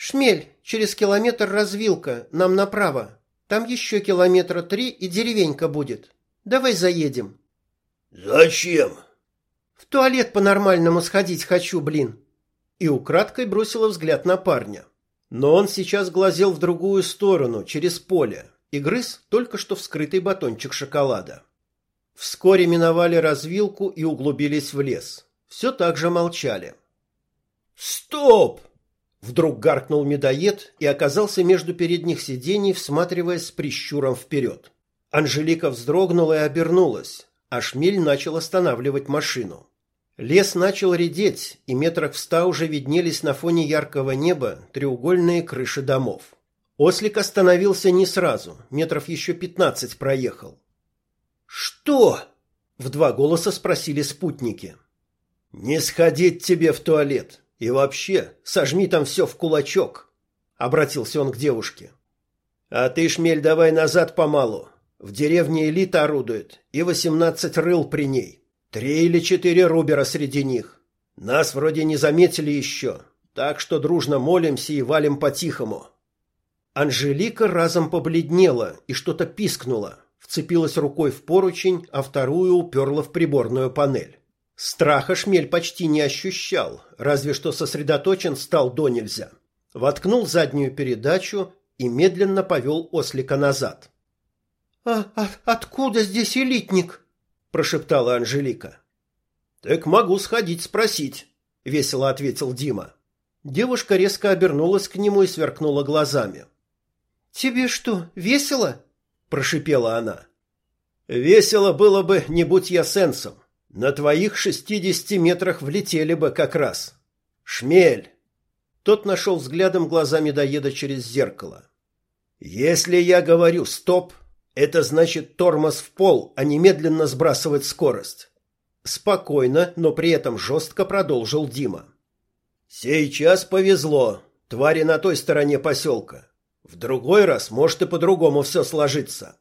«Шмель, через километр развилка, нам направо. Там еще километра три и деревенька будет. Давай заедем». «Зачем?» В туалет по-нормальному сходить хочу, блин. И украдкой бросила взгляд на парня. Но он сейчас глазел в другую сторону, через поле, и грыз только что вскрытый батончик шоколада. Вскоре миновали развилку и углубились в лес. Все так же молчали. «Стоп!» Вдруг гаркнул медоед и оказался между передних сидений, всматриваясь с прищуром вперед. Анжелика вздрогнула и обернулась, а шмель начал останавливать машину. Лес начал редеть, и метрах в ста уже виднелись на фоне яркого неба треугольные крыши домов. Ослик остановился не сразу, метров еще пятнадцать проехал. «Что?» — в два голоса спросили спутники. «Не сходить тебе в туалет. И вообще, сожми там все в кулачок», — обратился он к девушке. «А ты, шмель, давай назад помалу. В деревне элита орудует, и восемнадцать рыл при ней. Три или четыре рубера среди них. Нас вроде не заметили еще, так что дружно молимся и валим по-тихому. Анжелика разом побледнела и что-то пискнула, вцепилась рукой в поручень, а вторую уперла в приборную панель. Страха шмель почти не ощущал, разве что сосредоточен стал до нельзя. Воткнул заднюю передачу и медленно повел ослика назад. «А, а откуда здесь элитник?» прошептала Анжелика. Так могу сходить спросить, весело ответил Дима. Девушка резко обернулась к нему и сверкнула глазами. Тебе что, весело? прошипела она. Весело было бы, не будь я сенсом. На твоих шестидесяти метрах влетели бы как раз. Шмель. Тот нашел взглядом глаза медоеда через зеркало. Если я говорю стоп, это значит тормоз в пол, а немедленно сбрасывать скорость. Спокойно, но при этом жестко продолжил Дима. Сейчас повезло. Твари на той стороне поселка. В другой раз может и по-другому все сложиться.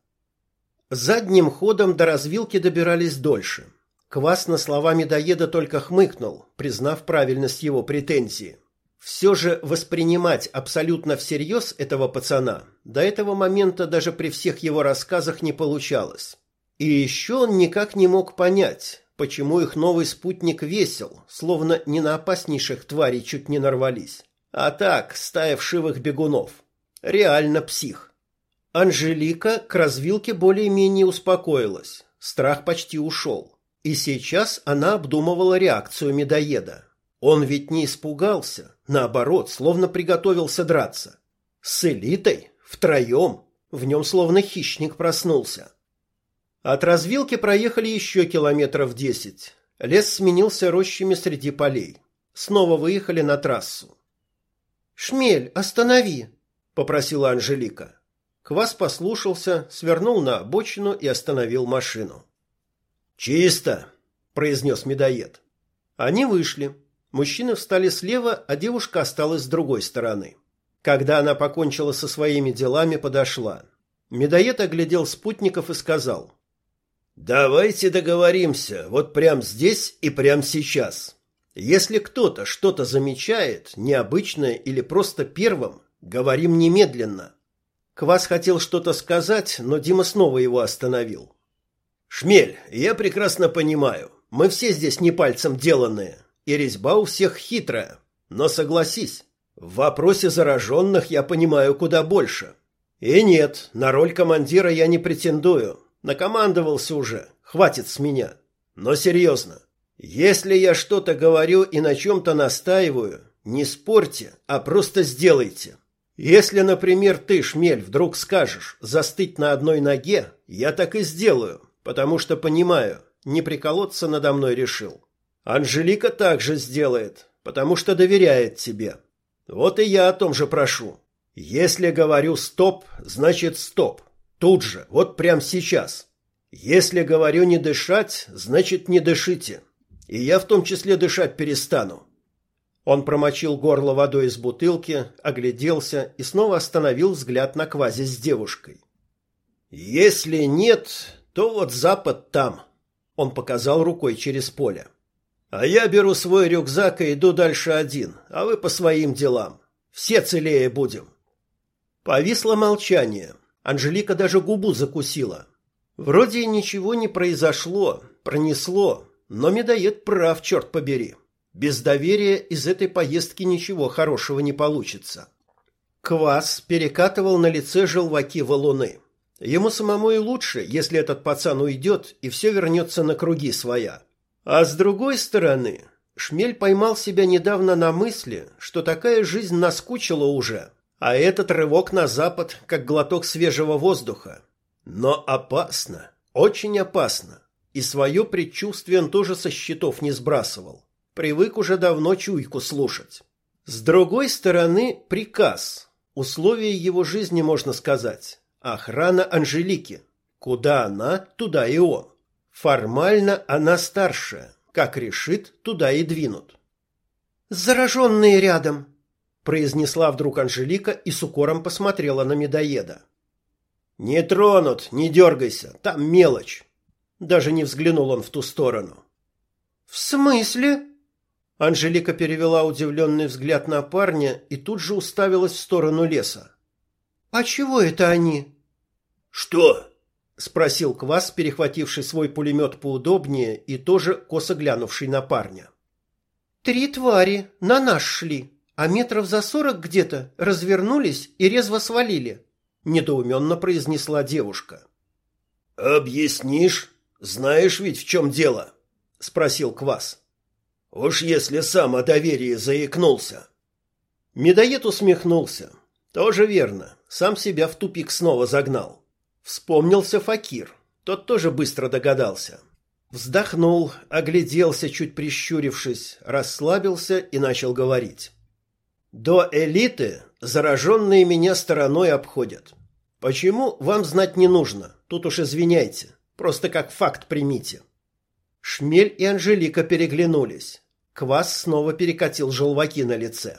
Задним ходом до развилки добирались дольше. Квас на слова медоеда только хмыкнул, признав правильность его претензии. Все же воспринимать абсолютно всерьез этого пацана до этого момента даже при всех его рассказах не получалось. И еще он никак не мог понять, почему их новый спутник весел, словно не на опаснейших тварей чуть не нарвались, а так, стая вшивых бегунов. Реально псих. Анжелика к развилке более-менее успокоилась, страх почти ушел. И сейчас она обдумывала реакцию медоеда. Он ведь не испугался, наоборот, словно приготовился драться. С элитой? Втроем? В нем словно хищник проснулся. От развилки проехали еще километров десять. Лес сменился рощами среди полей. Снова выехали на трассу. «Шмель, останови!» — попросила Анжелика. Квас послушался, свернул на обочину и остановил машину. «Чисто!» — произнес медоед. Они вышли. Мужчины встали слева, а девушка осталась с другой стороны. Когда она покончила со своими делами, подошла. Медоед оглядел спутников и сказал. «Давайте договоримся, вот прямо здесь и прямо сейчас. Если кто-то что-то замечает, необычное или просто первым, говорим немедленно». Квас хотел что-то сказать, но Дима снова его остановил. «Шмель, я прекрасно понимаю, мы все здесь не пальцем деланные, и резьба у всех хитрая. Но согласись, в вопросе зараженных я понимаю куда больше. И нет, на роль командира я не претендую. Накомандовался уже, хватит с меня. Но серьезно, если я что-то говорю и на чем-то настаиваю, не спорьте, а просто сделайте. Если, например, ты, Шмель, вдруг скажешь застыть на одной ноге, я так и сделаю, потому что понимаю, не приколоться надо мной решил. Анжелика также сделает, потому что доверяет тебе. Вот и я о том же прошу. Если говорю стоп, значит стоп. Тут же, вот прямо сейчас. Если говорю не дышать, значит не дышите. И я в том числе дышать перестану. Он промочил горло водой из бутылки, огляделся и снова остановил взгляд на квази с девушкой. Если нет, то вот запад там. Он показал рукой через поле. А я беру свой рюкзак и иду дальше один, а вы по своим делам. Все целее будем. Повисло молчание. Анжелика даже губу закусила. Вроде ничего не произошло, пронесло, но медоед прав, черт побери. Без доверия из этой поездки ничего хорошего не получится. Квас перекатывал на лице желваки валуны. Ему самому и лучше, если этот пацан уйдет и все вернется на круги своя. А с другой стороны, Шмель поймал себя недавно на мысли, что такая жизнь наскучила уже, а этот рывок на запад, как глоток свежего воздуха. Но опасно, очень опасно. И свое предчувствие он тоже со счетов не сбрасывал. Привык уже давно чуйку слушать. С другой стороны, приказ. Условия его жизни, можно сказать. Охрана Анжелики. Куда она, туда и он. Формально она старшая. Как решит, туда и двинут. «Зараженные рядом», — произнесла вдруг Анжелика и с укором посмотрела на медоеда. «Не тронут, не дергайся, там мелочь». Даже не взглянул он в ту сторону. «В смысле?» Анжелика перевела удивленный взгляд на парня и тут же уставилась в сторону леса. «А чего это они?» «Что?» спросил Квас, перехвативший свой пулемет поудобнее и тоже косо глянувший на парня. Три твари на нас шли, а метров за сорок где-то развернулись и резво свалили, недоуменно произнесла девушка. Объяснишь? Знаешь ведь в чем дело? спросил Квас. Уж если сам о доверии заикнулся. Медоед усмехнулся. Тоже верно. Сам себя в тупик снова загнал. Вспомнился Факир. Тот тоже быстро догадался. Вздохнул, огляделся, чуть прищурившись, расслабился и начал говорить. До элиты зараженные меня стороной обходят. Почему, вам знать не нужно. Тут уж извиняйте. Просто как факт примите. Шмель и Анжелика переглянулись. Квас снова перекатил желваки на лице.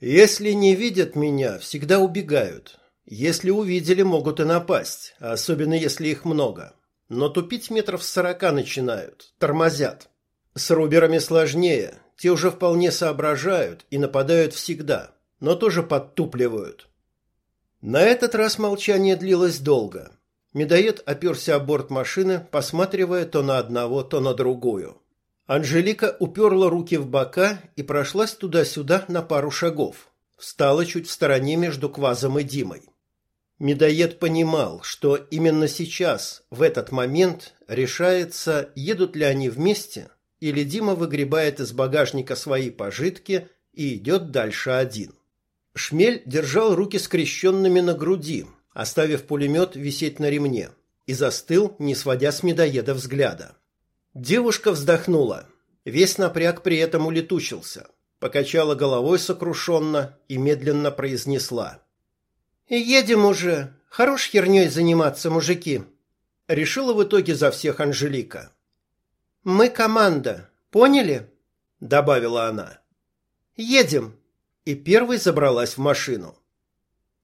Если не видят меня, всегда убегают. Если увидели, могут и напасть, особенно если их много. Но тупить метров с сорока начинают, тормозят. С руберами сложнее, те уже вполне соображают и нападают всегда, но тоже подтупливают. На этот раз молчание длилось долго. Медоед оперся о борт машины, посматривая то на одного, то на другую. Анжелика уперла руки в бока и прошлась туда-сюда на пару шагов. Встала чуть в стороне между Квазом и Димой. Медоед понимал, что именно сейчас, в этот момент, решается, едут ли они вместе, или Дима выгребает из багажника свои пожитки и идет дальше один. Шмель держал руки скрещенными на груди, оставив пулемет висеть на ремне, и застыл, не сводя с медоеда взгляда. Девушка вздохнула. Весь напряг при этом улетучился. Покачала головой сокрушенно и медленно произнесла. «Едем уже. Хорош херней заниматься, мужики!» Решила в итоге за всех Анжелика. «Мы команда. Поняли?» Добавила она. «Едем!» И первой забралась в машину.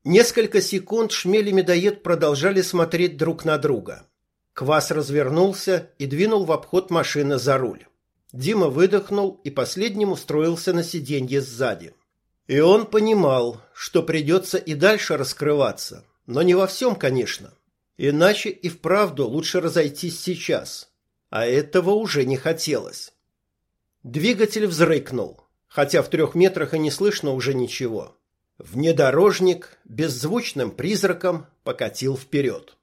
Несколько секунд Шмель и Медоед продолжали смотреть друг на друга. Квас развернулся и двинул в обход машины за руль. Дима выдохнул и последним устроился на сиденье сзади. И он понимал, что придется и дальше раскрываться, но не во всем, конечно. Иначе и вправду лучше разойтись сейчас. А этого уже не хотелось. Двигатель взрыкнул, хотя в трех метрах и не слышно уже ничего. Внедорожник беззвучным призраком покатил вперед.